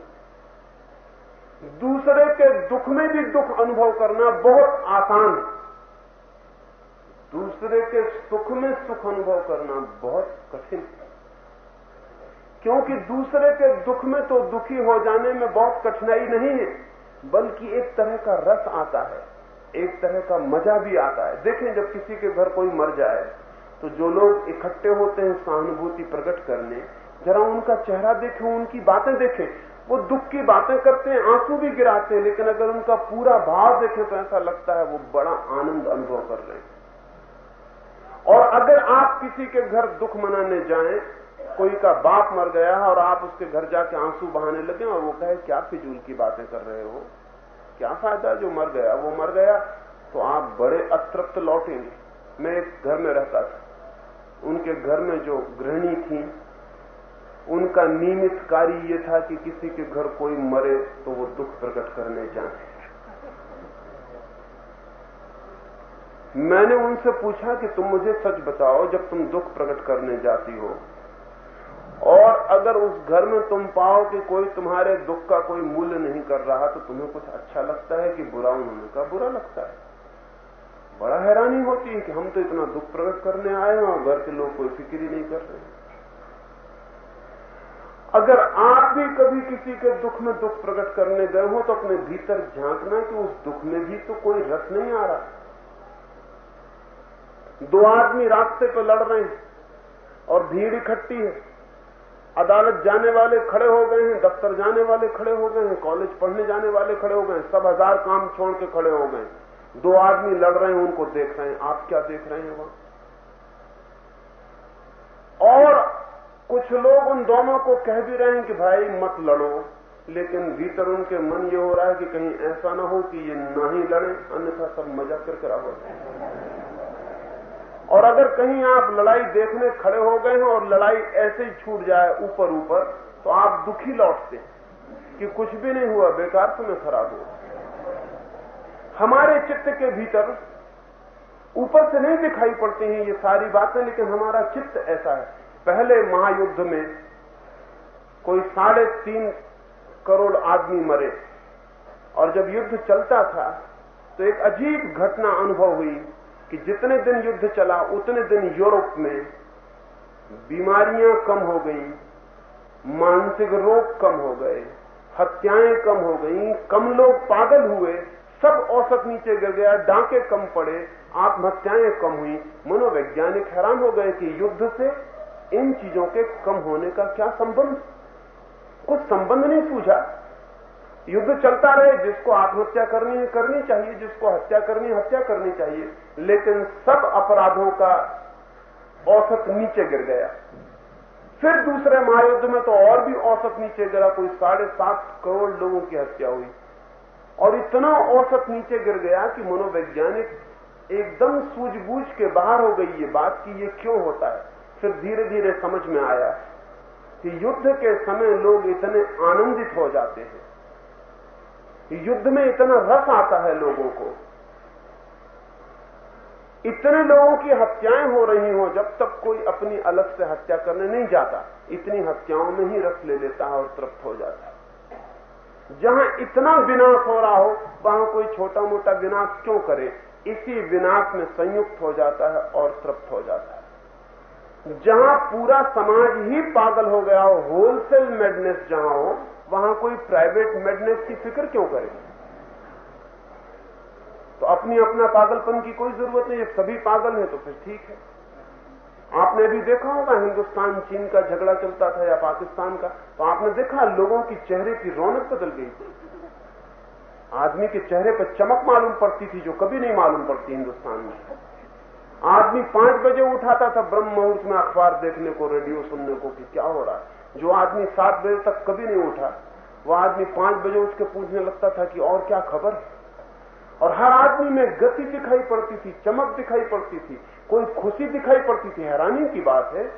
Speaker 2: दूसरे के दुख में भी दुख अनुभव करना बहुत आसान है। दूसरे के सुख में सुख अनुभव करना बहुत कठिन है। क्योंकि दूसरे के दुख में तो दुखी हो जाने में बहुत कठिनाई नहीं है, बल्कि एक तरह का रस आता है, एक तरह का मज़ा भी आता है। देखें, जब किसी के घर कोई मर जाए तो जो लोग इकट्ठे होते हैं सहानुभूति प्रकट करने, जरा उनका चेहरा देखें, उनकी बातें देखें। वो दुख की बातें करते हैं, आँसू भी गिराते हैं, लेकिन अगर उनका पूरा भाव देखें तो ऐसा लगता है वो बड़ा आनंद अनुभव कर रहे हैं। और अगर आप किसी के घर दुख मनाने जाएँ कोई का बाप मर गया है और आप उसके घर जाके आँसू बहाने लगे और वो कहे, क्या फिजूल की बातें कर रहे हो? क्या फ़ायदा जो मर गया? वो मर गया तो आप बड़े अतृप्त लौटेंगे। मैं एक घर में रहता था। उनके घर में जो गृहिणी थी, उनका नियमित कार्य ये था कि किसी के घर कोई मरे तो वो दुख प्रकट करने जाए मैंने उनसे पूछा कि तुम मुझे सच बताओ, जब तुम दुख प्रकट करने जाती हो और अगर उस घर में तुम पाओ कि कोई तुम्हारे दुख का कोई मूल्य नहीं कर रहा तो तुम्हें कुछ अच्छा लगता है कि बुरा उन्होंने कहा? बुरा लगता है। बड़ा हैरानी होती है कि हम तो इतना दुख प्रकट करने आए हैं और घर के लोग कोई फ़िक्र ही नहीं कर रहे अगर आप भी कभी किसी के दुख में दुख प्रकट करने गए हो तो अपने भीतर झांकना कि उस दुख में भी तो कोई रस नहीं आ रहा। दो आदमी रास्ते पर लड़ रहे हैं और भीड़ इकट्ठी है। अदालत जाने वाले खड़े हो गए हैं, दफ्तर जाने वाले खड़े हो गए हैं कॉलेज पढ़ने जाने वाले खड़े हो गए हैं, सब हज़ार काम छोड़ के खड़े हो गए दो आदमी लड़ रहे हैं, उनको देख रहे हैं। आप क्या देख रहे हैं वहाँ? और कुछ लोग उन दोनों को कह भी रहे हैं कि भाई मत लड़ो, लेकिन भीतर उनके मन ये हो रहा है कि कहीं ऐसा ना हो कि ये ना ही लड़े, अन्यथा सब मज़ा कर कर और अगर कहीं आप लड़ाई देखने खड़े हो गए हैं और लड़ाई ऐसे ही छूट जाए ऊपर ऊपर तो आप दुखी लौटते हैं कि कुछ भी नहीं हुआ, बेकार तुम्हें खराब हुआ। हमारे चित्त के भीतर ऊपर से नहीं दिखाई पड़ती हैं ये सारी बातें, लेकिन हमारा चित्त ऐसा है। पहले महायुद्ध में कोई साढ़े तीन करोड़ आदमी मरे, और जब युद्ध चलता था तो एक अजीब घटना अनुभव हुई। कि जितने दिन युद्ध चला, उतने दिन यूरोप में बीमारियाँ कम हो गई, मानसिक रोग कम हो गए, हत्याएँ कम हो गई, कम लोग पागल हुए, सब औसत नीचे गिर गया, डांके कम पड़े, आत्महत्याएँ कम हुई। मनोवैज्ञानिक हैरान हो गए कि युद्ध से इन चीज़ों के कम होने का क्या संबंध? कुछ संबंध नहीं सूझा युद्ध चलता रहे, जिसको आत्महत्या करनी है करनी चाहिए, जिसको हत्या करनी हत्या करनी चाहिए, लेकिन सब अपराधों का औसत नीचे गिर गया। फिर दूसरे महायुद्ध में तो और भी औसत नीचे गिरा, कोई साढ़े सात करोड़ लोगों की हत्या हुई। और इतना औसत नीचे गिर गया कि मनोवैज्ञानिक एकदम सूझबूझ के बाहर हो गई ये बात कि ये क्यों होता है। फिर धीरे धीरे समझ में आया कि युद्ध के समय लोग इतने आनंदित हो जाते हैं। युद्ध में इतना रस आता है लोगों को। इतने लोगों की हत्याएँ हो रही हो, जब तक कोई अपनी अलग से हत्या करने नहीं जाता, इतनी हत्याओं में ही रस ले लेता है और तृप्त हो जाता है। जहाँ इतना विनाश हो रहा हो, वहाँ कोई छोटा मोटा विनाश क्यों करे? इसी विनाश में संयुक्त हो जाता है और तृप्त हो जाता है। जहाँ पूरा समाज ही पागल हो गया हो होलसेल मेडनेस जहाँ हो वहाँ कोई प्राइवेट मेडनेस की फ़िक्र क्यों करे? तो अपनी अपना पागलपन की कोई ज़रूरत नहीं, सभी पागल हैं तो फिर ठीक है। आपने अभी देखा होगा हिंदुस्तान, चीन का झगड़ा चलता था या पाकिस्तान का तो आपने देखा लोगों की चेहरे की रौनक बदल गई। आदमी के चेहरे पर चमक मालूम पड़ती थी जो कभी नहीं मालूम पड़ती हिंदुस्तान में। आदमी पाँच बजे उठाता था ब्रह्म मुहूर्त में अखबार देखने को, रेडियो सुनने को कि क्या हो रहा है? जो आदमी सात बजे तक कभी नहीं उठा, वो आदमी पाँच बजे उठ के पूछने लगता था कि और क्या खबर है? और हर आदमी में गति दिखाई पड़ती थी, चमक दिखाई पड़ती थी, कोई खुशी दिखाई पड़ती थी। हैरानी की बात है,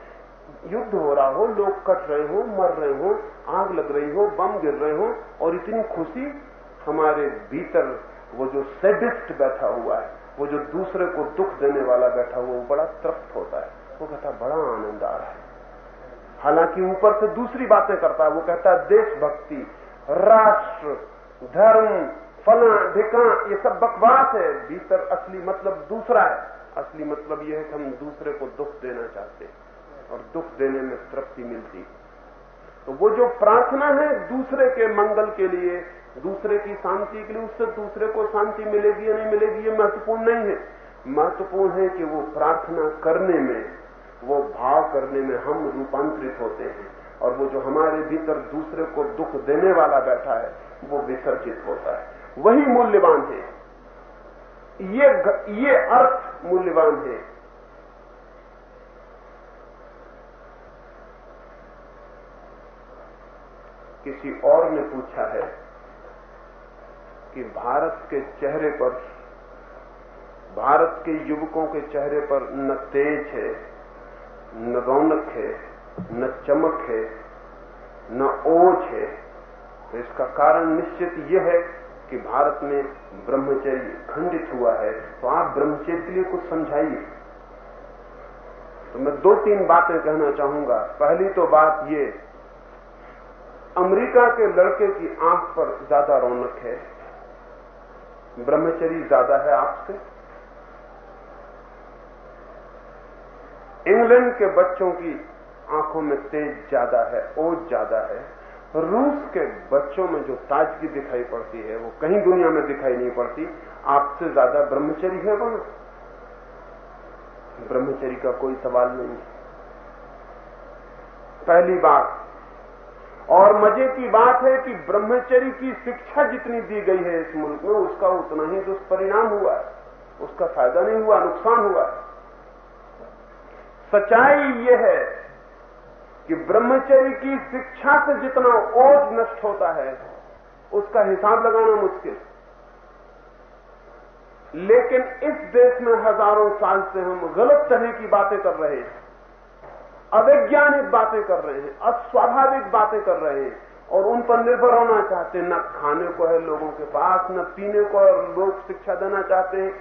Speaker 2: युद्ध हो रहा हो, लोग कट रहे हो, मर रहे हो, आग लग रही हो, बम गिर रहे हो, और इतनी खुशी हमारे भीतर, वो जो सेडिस्ट बैठा हुआ है, वो जो दूसरे को दुख देने वाला बैठा हुआ, वो बड़ा तृप्त होता है। वो कहता, बड़ा आनंद आ रहा है। हालाँकि ऊपर से दूसरी बातें करता है, वो कहता है, देशभक्ति, राष्ट्र, धर्म, फला, ढिका, ये सब बकवास है। भीतर असली मतलब दूसरा है। असली मतलब यह है कि हम दूसरे को दुख देना चाहते हैं और दुख देने में तृप्ति मिलती तो वो जो प्रार्थना है दूसरे के मंगल के लिए, दूसरे की शांति के लिए, उससे दूसरे को शांति मिलेगी या नहीं मिलेगी, ये महत्वपूर्ण नहीं है। महत्वपूर्ण है कि वो प्रार्थना करने में वो भाव करने में हम रूपांतरित होते हैं और वो जो हमारे भीतर दूसरे को दुख देने वाला बैठा है, वो विसर्जित होता है। वही मूल्यवान है। ये ये अर्थ मूल्यवान है। किसी और ने पूछा है कि भारत के चेहरे पर, भारत के युवकों के चेहरे पर न तेज है न रौनक है, न चमक है, न ओझ है। तो इसका कारण निश्चित यह है कि भारत में ब्रह्मचर्य खंडित हुआ है। तो आप ब्रह्मचर्य के लिए कुछ समझाइए। तो मैं दो तीन बातें कहना चाहूँगा। पहली तो बात ये, अमेरिका के लड़के की आँख पर ज़्यादा रौनक है। ब्रह्मचरी ज़्यादा है आपसे? इंग्लैंड के बच्चों की आँखों में तेज ज़्यादा है ओझ ज़्यादा है। रूस के बच्चों में जो ताजगी दिखाई पड़ती है, वो कहीं दुनिया में दिखाई नहीं पड़ती। आपसे ज़्यादा ब्रह्मचरी है वहाँ। ब्रह्मचरी का कोई सवाल नहीं है। पहली बात, और मज़े की बात है कि ब्रह्मचरी की शिक्षा जितनी दी गई है इस मुल्क में, उसका उतना ही दुष्परिणाम हुआ है। उसका फ़ायदा नहीं हुआ, नुकसान हुआ है। सच्चाई यह है कि ब्रह्मचर्य की शिक्षा से जितना ओझ नष्ट होता है, उसका हिसाब लगाना मुश्किल। लेकिन इस देश में हज़ारों साल से हम गलत तरह की बातें कर रहे हैं, अवैज्ञानिक बातें कर रहे हैं, अस्वाभाविक बातें कर रहे हैं, और उन पर निर्भर होना चाहते हैं। न खाने को है लोगों के पास, न पीने को और लोग शिक्षा देना चाहते हैं।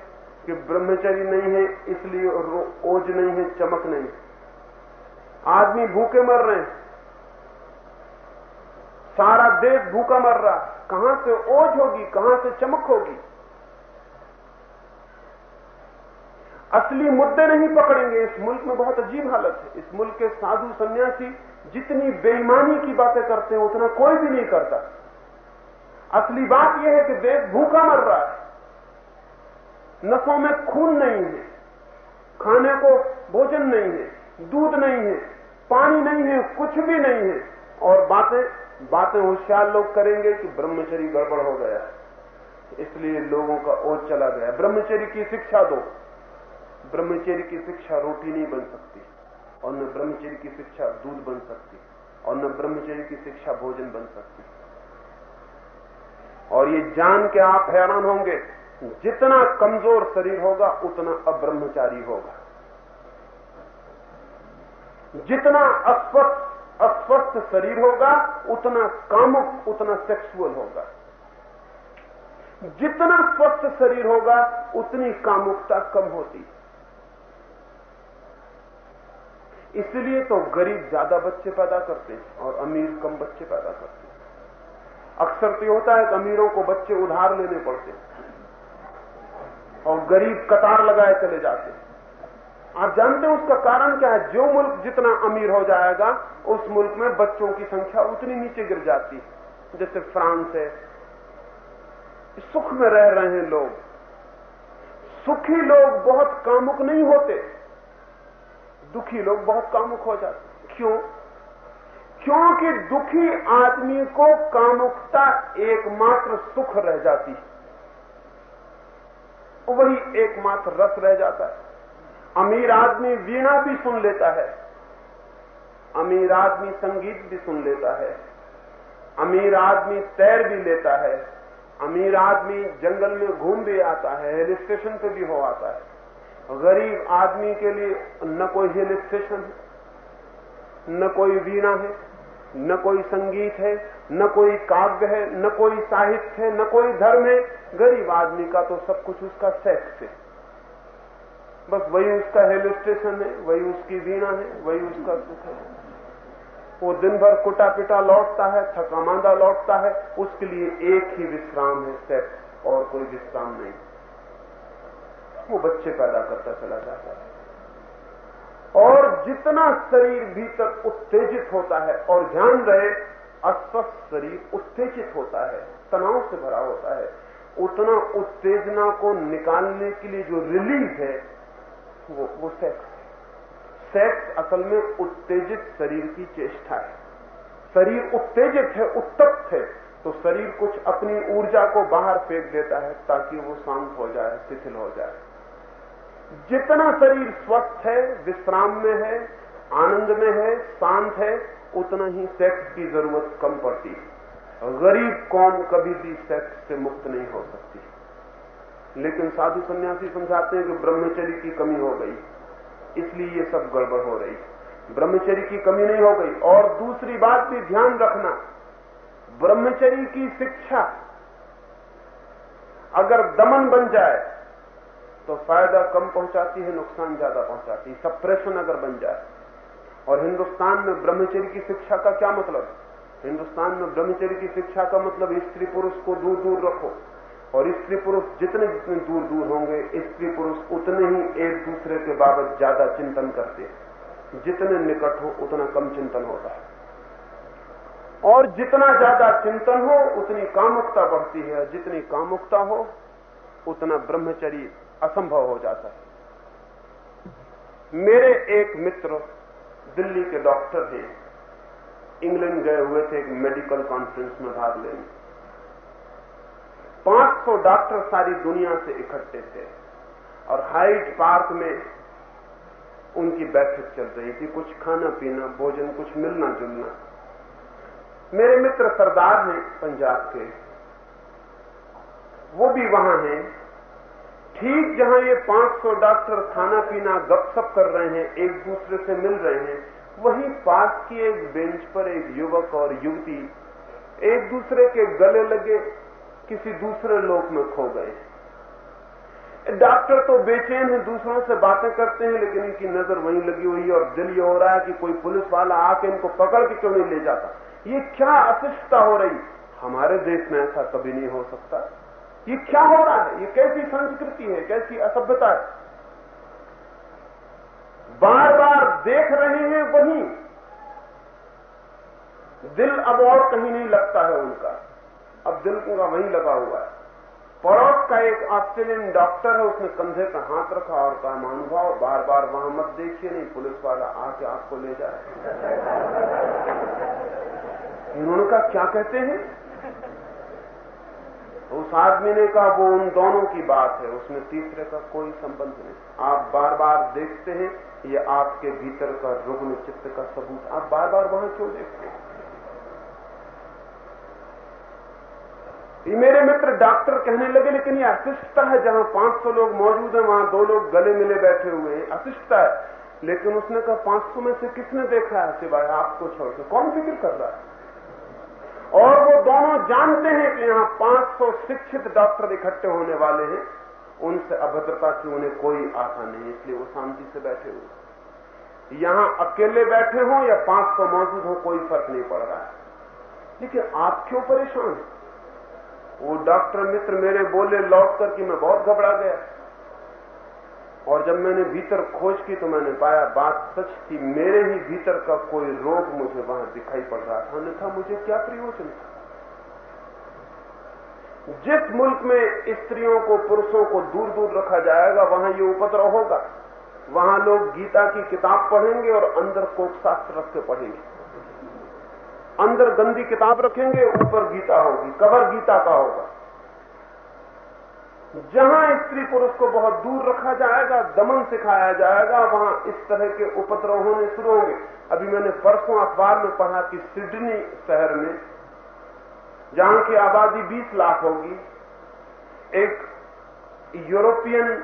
Speaker 2: कि ब्रह्मचर्य नहीं है, इसलिए ओझ नहीं है, चमक नहीं आदमी भूखे मर रहे हैं। सारा देश भूखा मर रहा कहाँ से ओझ होगी, कहाँ से चमक होगी? असली मुद्दे नहीं पकड़ेंगे। इस मुल्क में बहुत अजीब हालत है। इस मुल्क के साधु सन्यासी जितनी बेईमानी की बातें करते हैं, उतना कोई भी नहीं करता। असली बात यह है कि देश भूखा मर रहा है। नसों में खून नहीं है, खाने को भोजन नहीं है, दूध नहीं है, पानी नहीं है, कुछ भी नहीं है। और बातें बातें होशियार लोग करेंगे कि ब्रह्मचरी गड़बड़ हो गया। इसलिए लोगों का ओझ चला गया। ब्रह्मचरी की शिक्षा दो। ब्रह्मचर्य की शिक्षा रोटी नहीं बन सकती, और न ब्रह्मचर्य की शिक्षा दूध बन सकती, और न ब्रह्मचर्य की शिक्षा भोजन बन सकती। और ये जान के आप हैरान होंगे जितना कमज़ोर शरीर होगा, उतना अब्रह्मचारी होगा। जितना अस्वस्थ अस्वस्थ शरीर होगा, उतना कामुक, उतना सेक्सुअल होगा। जितना स्वस्थ शरीर होगा, उतनी कामुकता कम होती इसलिए तो गरीब ज़्यादा बच्चे पैदा करते हैं और अमीर कम बच्चे पैदा करते हैं। अक्सर तो होता है कि अमीरों को बच्चे उधार लेने पड़ते हैं। और गरीब कतार लगाए चले जाते आप जानते हैं उसका कारण क्या है? जो मुल्क जितना अमीर हो जाएगा, उस मुल्क में बच्चों की संख्या उतनी नीचे गिर जाती है। जैसे फ्रांस है। सुख में रह रहे हैं लोग। सुखी लोग बहुत कामुक नहीं होते। दुखी लोग बहुत कामुक हो जाते क्यों? क्योंकि दुखी आदमी को कामुकता एकमात्र सुख रह जाती है। वही एकमात्र रस रह जाता है। अमीर आदमी वीणा भी सुन लेता है। अमीर आदमी संगीत भी सुन लेता है। अमीर आदमी तैर भी लेता है। अमीर आदमी जंगल में घूम भी आता है, हिल स्टेशन पे भी हो आता है। गरीब आदमी के लिए न कोई हिल स्टेशन है, न कोई वीणा है। न कोई संगीत है, न कोई काव्य है, न कोई साहित्य है, न कोई धर्म है। गरीब आदमी का तो सब कुछ उसका सेक्स है। बस वही उसका हिल स्टेशन है, वही उसकी वीणा है, वही उसका सुख है। वो दिन भर कुटा पिटा लौटता है थका मांदा लौटता है, उसके लिए एक ही विश्राम है, सेक्स, और कोई विश्राम नहीं। वो बच्चे पैदा करता चला जाता है। और जितना शरीर भीतर उत्तेजित होता है, और ध्यान रहे, अस्वस्थ शरीर उत्तेजित होता है, तनाव से भरा होता है। उतना उत्तेजना को निकालने के लिए जो रिलीज़ है, वो वो सेक्स है। सेक्स असल में उत्तेजित शरीर की चेष्टा है। शरीर उत्तेजित है, उत्तप्त है तो शरीर कुछ अपनी ऊर्जा को बाहर फेंक देता है ताकि वो शांत हो जाए, शिथिल हो जाए। जितना शरीर स्वस्थ है, विश्राम में है, आनंद में है, शांत है, उतना ही सेक्स की ज़रूरत कम पड़ती है। गरीब कौम कभी भी सेक्स से मुक्त नहीं हो सकती? लेकिन साधु सन्यासी समझाते हैं कि ब्रह्मचर्य की कमी हो गई, इसलिए ये सब गड़बड़ हो रही ब्रह्मचर्य की कमी नहीं हो गई, और दूसरी बात भी ध्यान रखना, ब्रह्मचर्य की शिक्षा, अगर दमन बन जाए तो फ़ायदा कम पहुंचाती है, नुकसान ज़्यादा पहुंचाती है। सप्रेशन अगर बन जाए, और हिंदुस्तान में ब्रह्मचर्य की शिक्षा का क्या मतलब? हिंदुस्तान में ब्रह्मचर्य की शिक्षा का मतलब स्त्री पुरुष को दूर दूर रखो, और स्त्री पुरुष जितने जितने दूर दूर होंगे, स्त्री पुरुष उतने ही एक दूसरे के बाबत ज़्यादा चिंतन करते हैं। जितने निकट हो, उतना कम चिंतन होता है। और जितना ज़्यादा चिंतन हो, उतनी कामुकता बढ़ती है जितनी कामुकता हो, उतना ब्रह्मचर्य असंभव हो जाता है। मेरे एक मित्र दिल्ली के डॉक्टर हैं इंग्लैंड गए हुए थे एक मेडिकल कॉन्फ्रेंस में भाग लेने। 500 डॉक्टर सारी दुनिया से इकट्ठे थे और हाइट पार्क में उनकी बैठक चल रही थी। कुछ खाना पीना, भोजन, कुछ मिलना जुलना। मेरे मित्र सरदार हैं पंजाब के। वो भी वहाँ हैं। ठीक जहाँ ये 500 डॉक्टर खाना पीना गपशप कर रहे हैं, एक दूसरे से मिल रहे हैं, वहीं पास की एक बेंच पर एक युवक और युवती एक दूसरे के गले लगे, किसी दूसरे लोक में खो गए डॉक्टर तो बेचैन है, दूसरों से बातें करते हैं, लेकिन इनकी नज़र वहीं लगी हुई है और दिल ये हो रहा है कि कोई पुलिस वाला आके इनको पकड़ के क्यों नहीं ले जाता? ये क्या अशिष्टता हो रही? हमारे देश में ऐसा कभी नहीं हो सकता। ये क्या हो रहा है? ये कैसी संस्कृति है? कैसी असभ्यता है? बार बार देख रहे हैं वहीं। दिल अब और कहीं नहीं लगता है उनका। अब दिल उनका वहीं लगा हुआ है। पड़ोस का एक ऑस्ट्रेलियन डॉक्टर है, उसने कंधे पर हाथ रखा और कहा महानुभाव बार बार वहाँ मत देखिए, नहीं, पुलिस वाला आके आपको ले जाए। इन्होंने कहा, क्या कहते हैं? उस आदमी ने कहा, वो उन दोनों की बात है, उसमें तीसरे का कोई संबंध नहीं। आप बार बार देखते हैं, ये आपके भीतर का रुग्ण चित्त का सबूत। आप बार बार वहाँ क्यों देखते हैं? ये मेरे मित्र डॉक्टर कहने लगे, लेकिन ये अशिष्टता है, जहाँ 500 लोग मौजूद हैं, वहाँ दो लोग गले मिले बैठे हुए हैं अशिष्टता है। लेकिन उसने कहा 500 में से किसने देखा है सिवाय आपको छोड़ के कौन फ़िक्र कर रहा है? और वो दोनों जानते हैं कि यहाँ 500 शिक्षित डॉक्टर इकट्ठे होने वाले हैं। उनसे अभद्रता की उन्हें कोई आशा नहीं इसलिए वो शांति से बैठे हुए यहाँ अकेले बैठे हों या 500 मौजूद हो, कोई फ़र्क नहीं पड़ रहा है। लेकिन आप क्यों परेशान हैं। वो डॉक्टर मित्र मेरे बोले लौट कर कि मैं बहुत घबरा गया। और जब मैंने भीतर खोज की तो मैंने पाया, बात सच थी, मेरे ही भीतर का कोई रोग मुझे वहाँ दिखाई पड़ रहा था। अन्यथा मुझे क्या प्रयोजन था? जिस मुल्क में स्त्रियों को, पुरुषों को दूर दूर रखा जाएगा, वहाँ ये उपद्रव होगा। वहाँ लोग गीता की किताब पढ़ेंगे और अंदर कोक शास्त्र रख के पढ़ेंगे। अंदर गंदी किताब रखेंगे, ऊपर गीता होगी, कवर गीता का होगा। जहाँ स्त्री पुरुष को बहुत दूर रखा जाएगा, दमन सिखाया जाएगा, वहाँ इस तरह के उपद्रव होने शुरू होंगे। अभी मैंने परसों अखबार में पढ़ा कि सिडनी शहर में जहाँ की आबादी 20 लाख होगी, एक यूरोपियन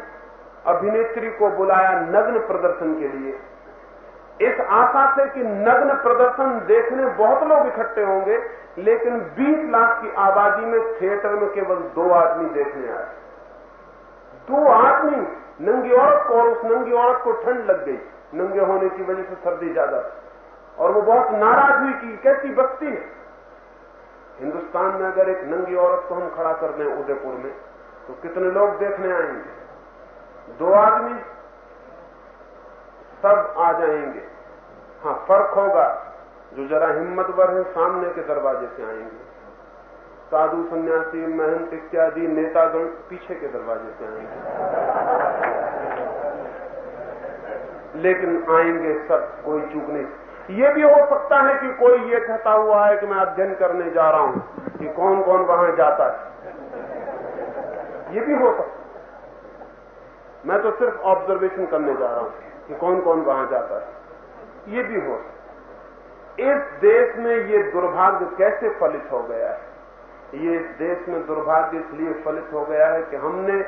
Speaker 2: अभिनेत्री को बुलाया नग्न प्रदर्शन के लिए। इस आशा से कि नग्न प्रदर्शन देखने बहुत लोग इकट्ठे होंगे, लेकिन 20 लाख की आबादी में थिएटर में केवल दो आदमी देखने आए। दो आदमी नंगी औरत को और उस नंगी औरत को ठंड लग गई। नंगे होने की वजह से सर्दी ज़्यादा और वो बहुत नाराज़ हुई कि कैसी बस्ती है। हिंदुस्तान में अगर एक नंगी औरत को हम खड़ा कर दें उदयपुर में तो कितने लोग देखने आएँगे? दो आदमी सब आ जाएँगे। हाँ फ़र्क होगा। जो जरा हिम्मतवर है, सामने के दरवाजे से आएँगे। साधु, सन्यासी, महंत इत्यादि नेतागण पीछे के दरवाजे से आएँगे। लेकिन आएँगे सब, कोई चूक नहीं। ये भी हो सकता है कि कोई ये कहता हुआ है कि मैं अध्ययन करने जा रहा हूँ कि कौन कौन वहाँ जाता है। ये भी हो सकता मैं तो सिर्फ़ ऑब्जर्वेशन करने जा रहा हूँ कि कौन कौन वहाँ जाता है। ये भी हो सकता इस देश में ये दुर्भाग्य कैसे फलित हो गया है? ये देश में दुर्भाग्य इसलिए फलित हो गया है कि हमने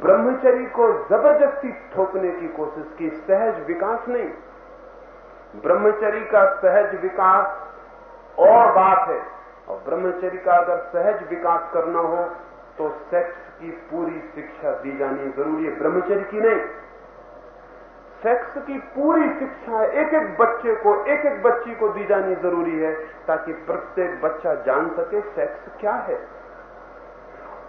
Speaker 2: ब्रह्मचरी को ज़बरदस्ती ठोकने की कोशिश की, सहज विकास नहीं। ब्रह्मचरी का सहज विकास और बात है। और ब्रह्मचरी का अगर सहज विकास करना हो तो सेक्स की पूरी शिक्षा दी जानी ज़रूरी है ब्रह्मचरी की नहीं। सेक्स की पूरी शिक्षा एक एक बच्चे को एक एक बच्ची को दी जानी ज़रूरी है ताकि प्रत्येक बच्चा जान सके सेक्स क्या है।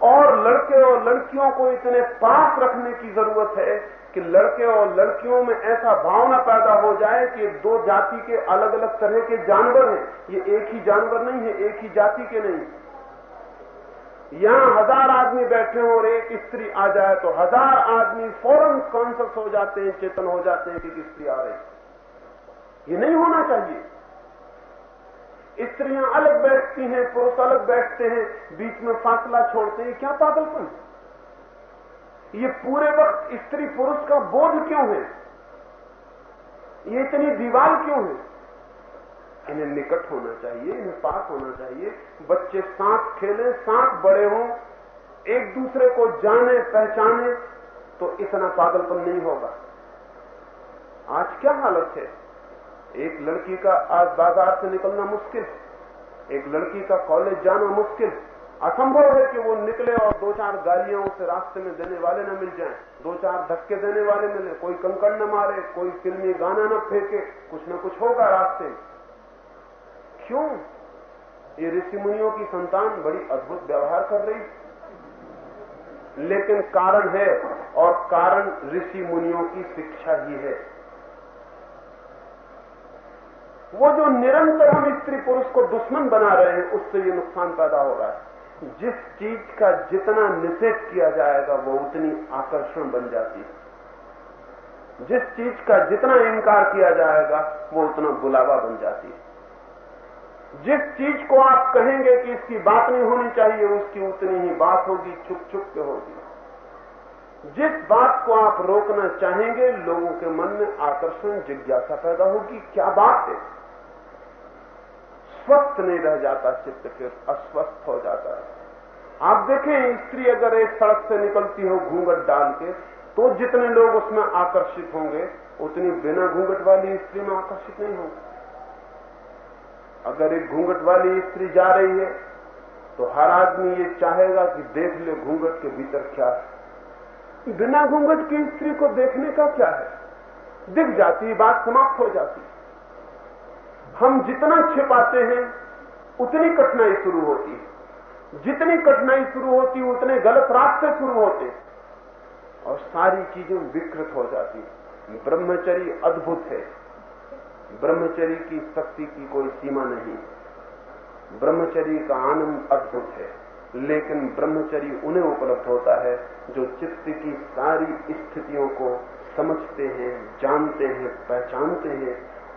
Speaker 2: और लड़के और लड़कियों को इतने पास रखने की ज़रूरत है कि लड़के और लड़कियों में ऐसा भावना पैदा हो जाए कि दो जाति के अलग अलग तरह के जानवर हैं। ये एक ही जानवर नहीं है, एक ही जाति के नहीं। यहाँ हज़ार आदमी बैठे हो और एक स्त्री आ जाए तो हज़ार आदमी फ़ौरन कॉन्सियस हो जाते हैं, चेतन हो जाते हैं कि स्त्री आ रही ये नहीं होना चाहिए। स्त्रियाँ अलग बैठती हैं, पुरुष अलग बैठते हैं, बीच में फासला छोड़ते हैं। क्या पागलपन? ये पूरे वक्त स्त्री पुरुष का बोध क्यों है? ये इतनी दीवार क्यों है? इन्हें निकट होना चाहिए इन्हें पास होना चाहिए। बच्चे साथ खेलें साथ बड़े हों एक दूसरे को जाने पहचाने तो इतना पागलपन नहीं होगा। आज क्या हालत है? एक लड़की का आज बाज़ार से निकलना मुश्किल एक लड़की का कॉलेज जाना मुश्किल। असंभव है कि वो निकले और दो चार गालियाँ उसे रास्ते में देने वाले न मिल जाएँ, दो चार धक्के देने वाले मिले कोई कंकड़ न मारे कोई फिल्मी गाना न फेंके कुछ न कुछ होगा रास्ते में। क्यों? ये ऋषि मुनियों की संतान बड़ी अद्भुत व्यवहार कर रही। लेकिन कारण है, और कारण ऋषि मुनियों की शिक्षा ही है। वो जो निरंतर हम स्त्री पुरुष को दुश्मन बना रहे हैं, उससे ये नुकसान पैदा हो रहा है। जिस चीज़ का जितना निषेध किया जाएगा, वो उतनी आकर्षण बन जाती है। जिस चीज़ का जितना इंकार किया जाएगा, वो उतना बुलावा बन जाती है। जिस चीज़ को आप कहेंगे कि इसकी बात नहीं होनी चाहिए, उसकी उतनी ही बात होगी, छुप छुप के होगी। जिस बात को आप रोकना चाहेंगे, लोगों के मन में आकर्षण, जिज्ञासा पैदा होगी। क्या बात है? स्वस्थ नहीं रह जाता चित्त, फिर अस्वस्थ हो जाता है। आप देखें, स्त्री अगर एक सड़क से निकलती हो घूंघट डाल के तो जितने लोग उसमें आकर्षित होंगे, उतनी बिना घूंघट वाली स्त्री में आकर्षित नहीं होंगे। अगर एक घूंघट वाली स्त्री जा रही है तो हर आदमी ये चाहेगा कि देख ले घूंघट के भीतर क्या है। बिना घूंघट की स्त्री को देखने का क्या है? दिख जाती बात समाप्त हो जाती हम जितना छिपाते हैं, उतनी कठिनाई शुरू होती है। जितनी कठिनाई शुरू होती है, उतने गलत रास्ते शुरू होते और सारी चीज़ें विकृत हो जाती ब्रह्मचरी अद्भुत है। ब्रह्मचरी की शक्ति की कोई सीमा नहीं। ब्रह्मचर्य का आनंद अद्भुत है, लेकिन ब्रह्मचर्य उन्हें उपलब्ध होता है जो चित्त की सारी स्थितियों को समझते हैं, जानते हैं, पहचानते हैं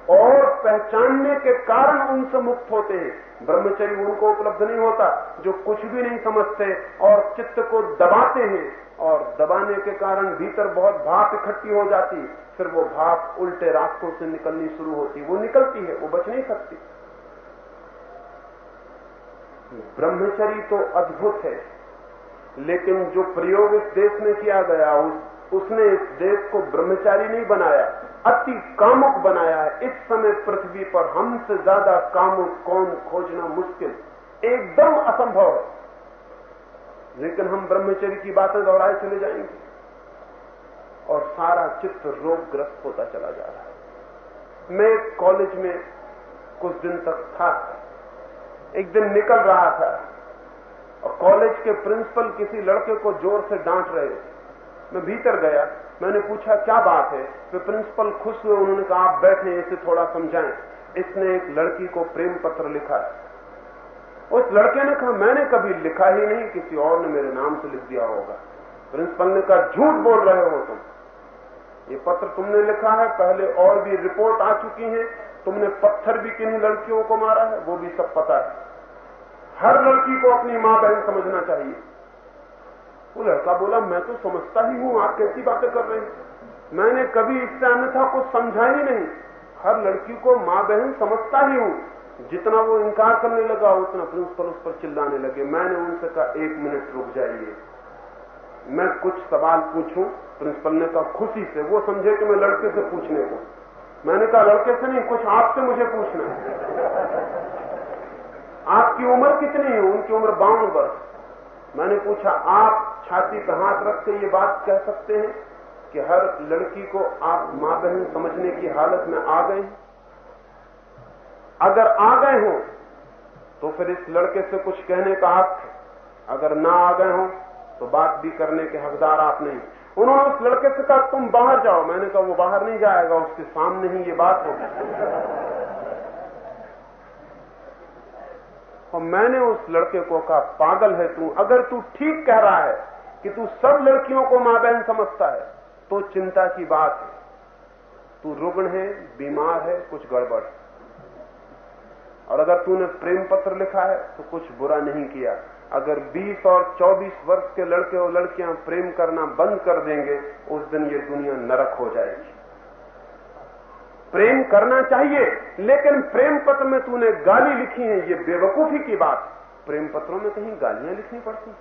Speaker 2: और पहचानने के कारण उनसे मुक्त होते हैं। ब्रह्मचर्य उनको उपलब्ध नहीं होता जो कुछ भी नहीं समझते और चित्त को दबाते हैं। और दबाने के कारण भीतर बहुत भाप इकट्ठी हो जाती फिर वो भाप उल्टे रास्तों से निकलनी शुरू होती। वो निकलती है वो बच नहीं सकती। ब्रह्मचरी तो अद्भुत है लेकिन जो प्रयोग इस देश में किया गया उस, उसने इस देश को ब्रह्मचारी नहीं बनाया। अति कामुक बनाया है। इस समय पृथ्वी पर हमसे ज़्यादा कामुक कौन खोजना मुश्किल? एकदम असंभव है। लेकिन हम ब्रह्मचर्य की बातें दोहराए चले जाएँगे। और सारा चित्त रोगग्रस्त होता चला जा रहा है। मैं कॉलेज में कुछ दिन तक था। एक दिन निकल रहा था। और कॉलेज के प्रिंसिपल किसी लड़के को ज़ोर से डांट रहे थे। मैं भीतर गया। मैंने पूछा, क्या बात है? तो प्रिंसिपल खुश हुए, उन्होंने कहा, आप बैठे, इसे थोड़ा समझाएँ। इसने एक लड़की को प्रेम पत्र लिखा। है उस लड़के ने कहा, मैंने कभी लिखा ही नहीं, किसी और ने मेरे नाम से लिख दिया होगा। प्रिंसिपल ने कहा, झूठ बोल रहे हो तुम। ये पत्र तुमने लिखा है, पहले और भी रिपोर्ट आ चुकी है। तुमने पत्थर भी किन्हीं लड़कियों को मारा है, वो भी सब पता है। हर लड़की को अपनी माँ बहन समझना चाहिए। वो लड़का बोला, मैं तो समझता ही हूँ आप कैसी बातें कर रहे हैं। मैंने कभी इससे अन्यथा कुछ समझा ही नहीं। हर लड़की को माँ बहन समझता ही हूँ। जितना वो इंकार करने लगा, उतना प्रिंसिपल उस पर चिल्लाने लगे। मैंने उनसे कहा, एक मिनट रुक जाइए। मैं कुछ सवाल पूछूँ प्रिंसिपल ने कहा, खुशी से। वो समझे कि मैं लड़के से पूछने को। मैंने कहा, लड़के से नहीं, कुछ आपसे मुझे पूछना है। आपकी उम्र कितनी है? उनकी उम्र बावन वर्ष। मैंने पूछा, आप छाती पर हाथ रख के ये बात कह सकते हैं कि हर लड़की को आप माँ बहन समझने की हालत में आ गए अगर आ गए हो तो फिर इस लड़के से कुछ कहने का हक अगर ना आ गए हो तो बात भी करने के हकदार आप नहीं। उन्होंने उस लड़के से कहा, तुम बाहर जाओ। मैंने कहा, वो बाहर नहीं जाएगा, उसके सामने ही ये बात होगी। और मैंने उस लड़के को कहा, पागल है तू, अगर तू ठीक कह रहा है कि तू सब लड़कियों को माँ बहन समझता है तो चिंता की बात है। तू रुग्ण है, बीमार है, कुछ गड़बड़। और अगर तूने प्रेम पत्र लिखा है तो कुछ बुरा नहीं किया। अगर 20 और 24 वर्ष के लड़के और लड़कियाँ प्रेम करना बंद कर देंगे, उस दिन ये दुनिया नरक हो जाएगी। प्रेम करना चाहिए, लेकिन प्रेम पत्र में तूने गाली लिखी है, ये बेवकूफ़ी की बात। प्रेम पत्रों में कहीं गालियाँ लिखनी पड़ती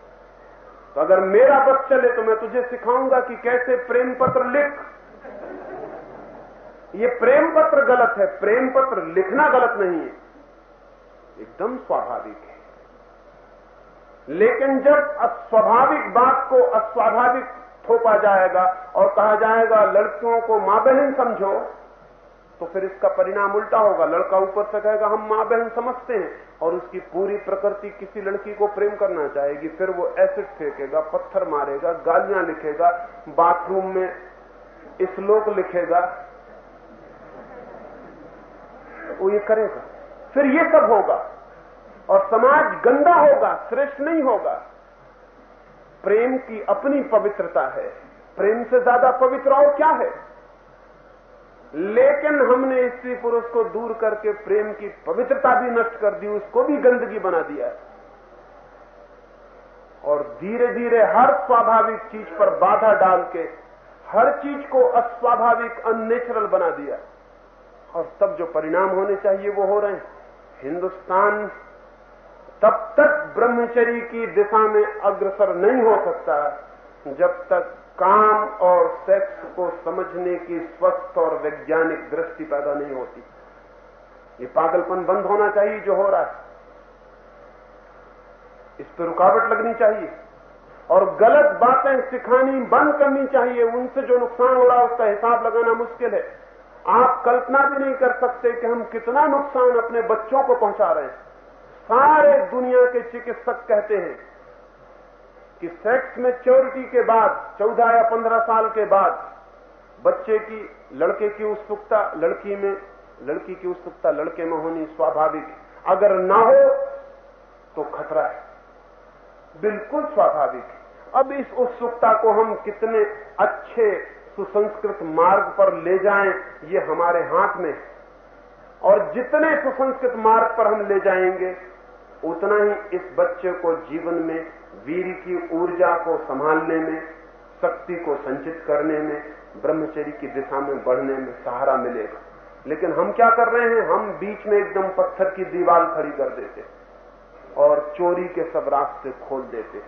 Speaker 2: तो अगर मेरा बस चले तो मैं तुझे सिखाऊँगा कि कैसे प्रेम पत्र लिख। ये प्रेम पत्र गलत है, प्रेम पत्र लिखना गलत नहीं है। एकदम स्वाभाविक है। लेकिन जब अस्वाभाविक बात को अस्वाभाविक थोपा जाएगा और कहा जाएगा, लड़कियों को माँ बहन समझो तो फिर इसका परिणाम उल्टा होगा। लड़का ऊपर से कहेगा, हम माँ बहन समझते हैं। और उसकी पूरी प्रकृति किसी लड़की को प्रेम करना चाहेगी। फिर वो एसिड फेंकेगा, पत्थर मारेगा, गालियाँ लिखेगा बाथरूम में श्लोक लिखेगा। वो ये करेगा। फिर ये सब होगा। और समाज गंदा होगा, श्रेष्ठ नहीं होगा। प्रेम की अपनी पवित्रता है। प्रेम से ज़्यादा पवित्र और क्या है? लेकिन हमने स्त्री पुरुष को दूर करके प्रेम की पवित्रता भी नष्ट कर दी, उसको भी गंदगी बना दिया और धीरे धीरे हर स्वाभाविक चीज़ पर बाधा डाल के, हर चीज़ को अस्वाभाविक अननेचुरल बना दिया। और तब जो परिणाम होने चाहिए वो हो रहे हैं। हिंदुस्तान तब तक ब्रह्मचरी की दिशा में अग्रसर नहीं हो सकता, जब तक काम और सेक्स को समझने की स्वस्थ और वैज्ञानिक दृष्टि पैदा नहीं होती। ये पागलपन बंद होना चाहिए जो हो रहा है। इस पर रुकावट लगनी चाहिए। और गलत बातें सिखानी बंद करनी चाहिए। उनसे जो नुकसान हो रहा है, उसका हिसाब लगाना मुश्किल है। आप कल्पना भी नहीं कर सकते कि हम कितना नुकसान अपने बच्चों को पहुँचा रहे हैं। सारे दुनिया के चिकित्सक कहते हैं कि सेक्स मेच्योरिटी के बाद, चौदह या पंद्रह साल के बाद, बच्चे की, लड़के की उत्सुकता, लड़की में, लड़की की उत्सुकता लड़के में होनी स्वाभाविक अगर ना हो तो खतरा है। बिल्कुल स्वाभाविक अब इस उत्सुकता को हम कितने अच्छे सुसंस्कृत मार्ग पर ले जाएँ, ये हमारे हाथ में है। और जितने सुसंस्कृत मार्ग पर हम ले जाएँगे, उतना ही इस बच्चे को जीवन में वीर की ऊर्जा को संभालने में, शक्ति को संचित करने में, ब्रह्मचर्य की दिशा में बढ़ने में सहारा मिलेगा। लेकिन हम क्या कर रहे हैं? हम बीच में एकदम पत्थर की दीवार खड़ी कर देते और चोरी के सब रास्ते खोल देते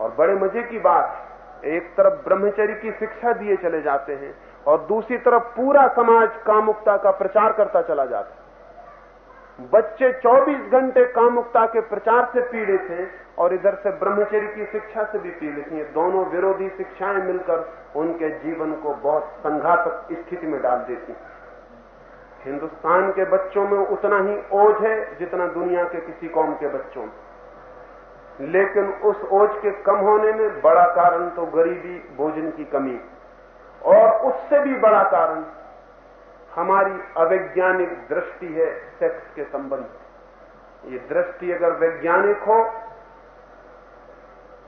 Speaker 2: और बड़े मज़े की बात, एक तरफ़ ब्रह्मचर्य की शिक्षा दिए चले जाते हैं और दूसरी तरफ़ पूरा समाज कामुकता का प्रचार करता चला जाता बच्चे 24 घंटे कामुकता के प्रचार से पीड़ित हैं और इधर से ब्रह्मचर्य की शिक्षा से भी पीड़ित हैं। दोनों विरोधी शिक्षाएँ मिलकर उनके जीवन को बहुत संघातक स्थिति में डाल देती हिंदुस्तान के बच्चों में उतना ही ओझ है जितना दुनिया के किसी कौम के बच्चों में। लेकिन उस ओझ के कम होने में बड़ा कारण तो गरीबी, भोजन की कमी। और उससे भी बड़ा कारण हमारी अवैज्ञानिक दृष्टि है सेक्स के संबंध ये दृष्टि अगर वैज्ञानिक हो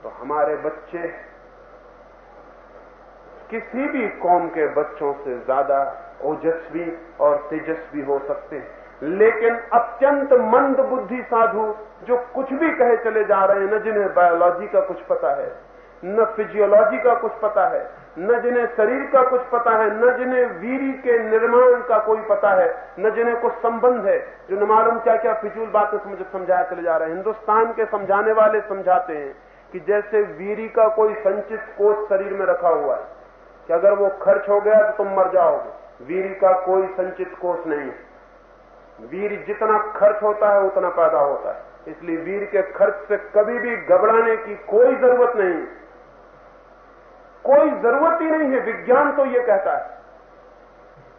Speaker 2: तो हमारे बच्चे किसी भी कौम के बच्चों से ज़्यादा ओजस्वी और तेजस्वी हो सकते हैं। लेकिन अत्यंत मंद बुद्धि साधु जो कुछ भी कहे चले जा रहे हैं, न जिन्हें बायोलॉजी का कुछ पता है, न फिजियोलॉजी का कुछ पता है, न जिन्हें शरीर का कुछ पता है, न जिन्हें वीरी के निर्माण का कोई पता है, न जिन्हें कुछ संबंध है, जो न मालूम क्या क्या फिजूल बातें मुझे समझाया चले जा रहे हैं। हिंदुस्तान के समझाने वाले समझाते हैं कि जैसे वीरी का कोई संचित कोष शरीर में रखा हुआ है, कि अगर वो खर्च हो गया तो तुम मर जाओगे। वीरी का कोई संचित कोष नहीं वीर जितना खर्च होता है, उतना पैदा होता है। इसलिए वीर के खर्च से कभी भी घबराने की कोई ज़रूरत नहीं कोई ज़रूरत ही नहीं है। विज्ञान तो ये कहता है।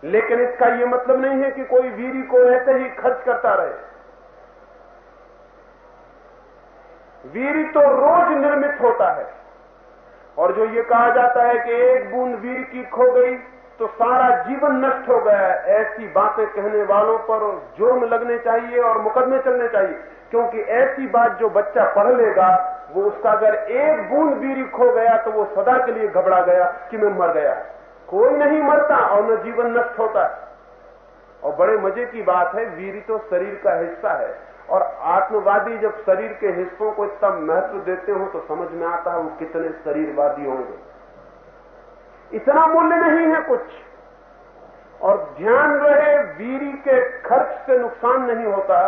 Speaker 2: लेकिन इसका ये मतलब नहीं है कि कोई वीरी को ऐसे ही खर्च करता रहे। वीरी तो रोज निर्मित होता है। और जो ये कहा जाता है कि एक बूंद वीर की खो गई तो सारा जीवन नष्ट हो गया ऐसी बातें कहने वालों पर जुर्म लगने चाहिए और मुकदमे चलने चाहिए, क्योंकि ऐसी बात जो बच्चा पढ़ लेगा, वो उसका अगर एक बूंद बीरी खो गया तो वो सदा के लिए घबरा गया कि मैं मर गया। कोई नहीं मरता और न जीवन नष्ट होता और बड़े मज़े की बात है, वीरी तो शरीर का हिस्सा है। और आत्मवादी जब शरीर के हिस्सों को इतना महत्व देते हो तो समझ में आता है वो कितने शरीरवादी होंगे। इतना मूल्य नहीं है कुछ। और ध्यान रहे वीरी के खर्च से नुकसान नहीं होता।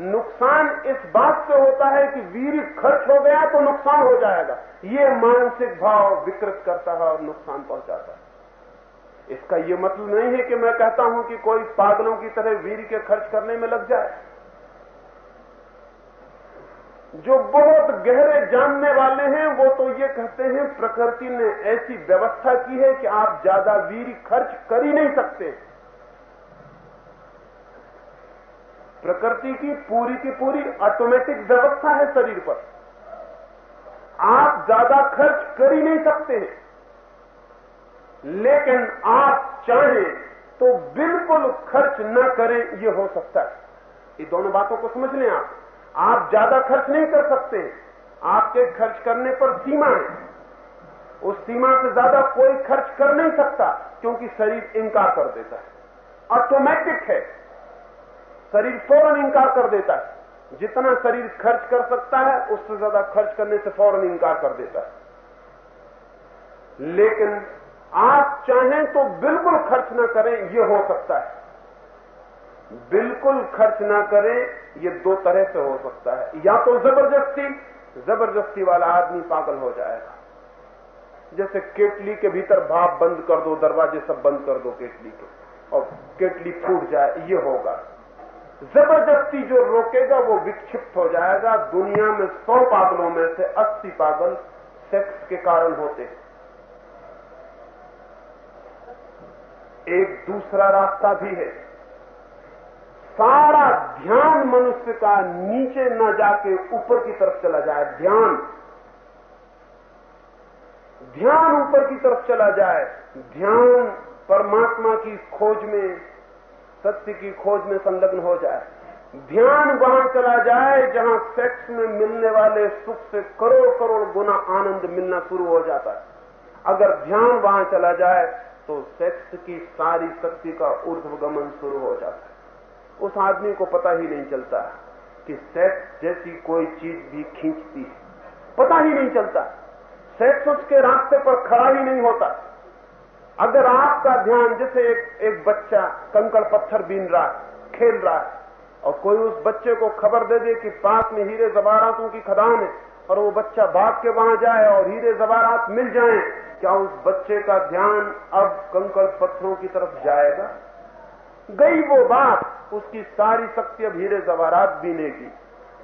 Speaker 2: नुकसान इस बात से होता है कि वीर खर्च हो गया तो नुकसान हो जाएगा। ये मानसिक भाव विकृत करता है और नुकसान पहुंचाता है। इसका यह मतलब नहीं है कि मैं कहता हूँ कि कोई पागलों की तरह वीर के खर्च करने में लग जाए। जो बहुत गहरे जानने वाले हैं, वो तो ये कहते हैं, प्रकृति ने ऐसी व्यवस्था की है कि आप ज़्यादा वीर खर्च कर ही नहीं सकते। प्रकृति की पूरी की पूरी ऑटोमेटिक व्यवस्था है शरीर पर। आप ज़्यादा खर्च कर ही नहीं सकते हैं। लेकिन आप चाहें तो बिल्कुल खर्च न करें, ये हो सकता है। ये दोनों बातों को समझ लें आप। आप ज़्यादा खर्च नहीं कर सकते। आपके खर्च करने पर सीमा है। उस सीमा से ज़्यादा कोई खर्च कर नहीं सकता, क्योंकि शरीर इंकार कर देता है। ऑटोमेटिक है। शरीर फ़ौरन इंकार कर देता है। जितना शरीर खर्च कर सकता है, उससे ज़्यादा खर्च करने से फ़ौरन इंकार कर देता है। लेकिन आप चाहें तो बिल्कुल खर्च न करें यह हो सकता है। बिल्कुल खर्च ना करें, ये दो तरह से हो सकता है। या तो ज़बरदस्ती ज़बरदस्ती वाला आदमी पागल हो जाएगा। जैसे केटली के भीतर भाप बंद कर दो, दरवाजे सब बंद कर दो केटली के, और केटली फूट जाए, ये होगा। ज़बरदस्ती जो रोकेगा, वो विक्षिप्त हो जाएगा। दुनिया में सौ पागलों में से अस्सी पागल सेक्स के कारण होते हैं। एक दूसरा रास्ता भी है। सारा ध्यान मनुष्य का नीचे न जाके ऊपर की तरफ़ चला जाए, ध्यान। ध्यान ऊपर की तरफ़ चला जाए, ध्यान परमात्मा की खोज में, सत्य की खोज में संलग्न हो जाए। ध्यान वहाँ चला जाए जहाँ सेक्स में मिलने वाले सुख से करोड़ करोड़ गुना आनंद मिलना शुरू हो जाता है। अगर ध्यान वहाँ चला जाए तो सेक्स की सारी शक्ति का ऊर्ध्वगमन शुरू हो जाता है। उस आदमी को पता ही नहीं चलता कि सेक्स जैसी कोई चीज़ भी खींचती है। पता ही नहीं चलता। सेक्स उसके रास्ते पर खड़ा ही नहीं होता। अगर आपका ध्यान, जैसे एक एक बच्चा कंकड़ पत्थर बीन रहा है, खेल रहा है, और कोई उस बच्चे को खबर दे दे कि पास में हीरे जवारातों की खदान है, और वो बच्चा भाग के वहाँ जाए और हीरे जवारात मिल जाएँ, क्या उस बच्चे का ध्यान अब कंकड़ पत्थरों की तरफ़ जाएगा? गई वो बात। उसकी सारी शक्ति अब हीरे जवारात बीने की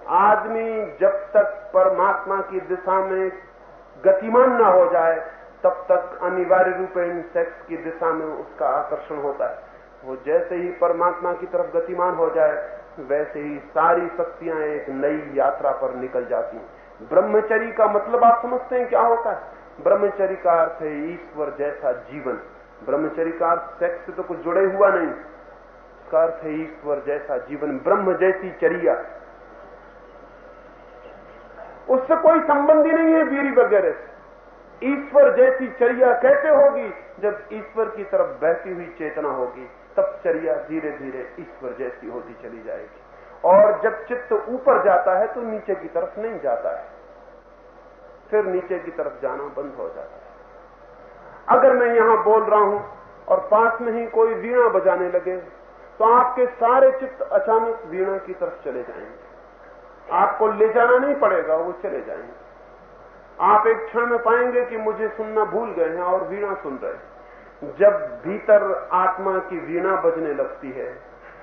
Speaker 2: आदमी जब तक परमात्मा की दिशा में गतिमान न हो जाए, तब तक अनिवार्य रूप इन सेक्स की दिशा में उसका आकर्षण होता है। वो जैसे ही परमात्मा की तरफ़ गतिमान हो जाए, वैसे ही सारी शक्तियाँ एक नई यात्रा पर निकल जाती हैं। ब्रह्मचरी का मतलब आप समझते हैं क्या होता है? ब्रह्मचरी का अर्थ है ईश्वर जैसा जीवन। ब्रह्मचरी का अर्थ सेक्स से तो कुछ जुड़े हुआ नहीं। उसका अर्थ है ईश्वर जैसा जीवन, ब्रह्म जैसी चरिया। उससे कोई संबंध ही नहीं है बीरी वगैरह से। ईश्वर जैसी चर्या कैसे होगी? जब ईश्वर की तरफ़ बहती हुई चेतना होगी, तब चर्या धीरे धीरे ईश्वर जैसी होती चली जाएगी। और जब चित्त ऊपर जाता है तो नीचे की तरफ़ नहीं जाता है। फिर नीचे की तरफ़ जाना बंद हो जाता है। अगर मैं यहाँ बोल रहा हूँ और पास में ही कोई वीणा बजाने लगे तो आपके सारे चित्त अचानक वीणा की तरफ़ चले जाएँगे। आपको ले जाना नहीं पड़ेगा, वो चले जाएँगे। आप एक क्षण में पाएँगे कि मुझे सुनना भूल गए हैं और वीणा सुन रहे हैं। जब भीतर आत्मा की वीणा बजने लगती है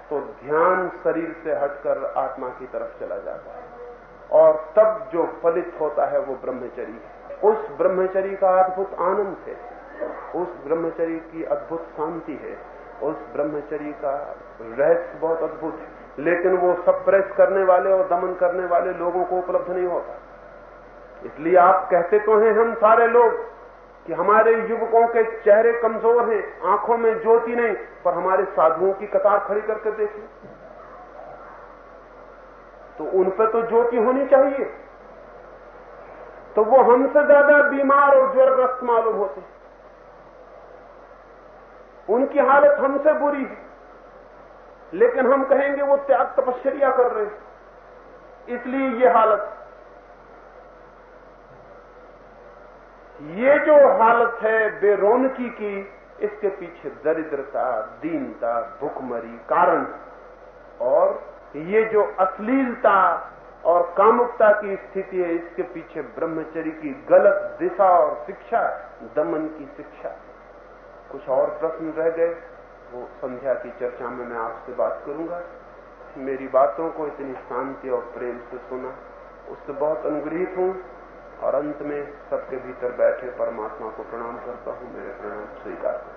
Speaker 2: तो ध्यान शरीर से हटकर आत्मा की तरफ़ चला जाता है। और तब जो फलित होता है, वो ब्रह्मचरी है। उस ब्रह्मचरी का अद्भुत आनंद है। उस ब्रह्मचरी की अद्भुत शांति है। उस ब्रह्मचरी का रहस्य बहुत अद्भुत है। लेकिन वो सप्रेस करने वाले और दमन करने वाले लोगों को उपलब्ध नहीं होता। इसलिए आप कहते तो हैं हम सारे लोग कि हमारे युवकों के चेहरे कमज़ोर हैं, आँखों में ज्योति नहीं, पर हमारे साधुओं की कतार खड़ी करके देखें तो उन पर तो ज्योति होनी चाहिए। तो वो हमसे ज़्यादा बीमार और ज्वरग्रस्त मालूम होते उनकी हालत हमसे बुरी है। लेकिन हम कहेंगे वो त्याग तपश्चर्या कर रहे हैं। इसलिए ये हालत। ये जो हालत है बेरोनकी की, इसके पीछे दरिद्रता, दीनता, भुखमरी, कारण। और ये जो अश्लीलता और कामुकता की स्थिति है, इसके पीछे ब्रह्मचरी की गलत दिशा और शिक्षा, दमन की शिक्षा। कुछ और प्रश्न रह गए, वो संध्या की चर्चा में मैं आपसे बात करूँगा। मेरी बातों को इतनी शांति और प्रेम से सुना। उससे बहुत अनुग्रहित हूँ और अंत में सबके भीतर बैठे परमात्मा को प्रणाम करता हूँ। मेरे प्रणाम स्वीकार करें।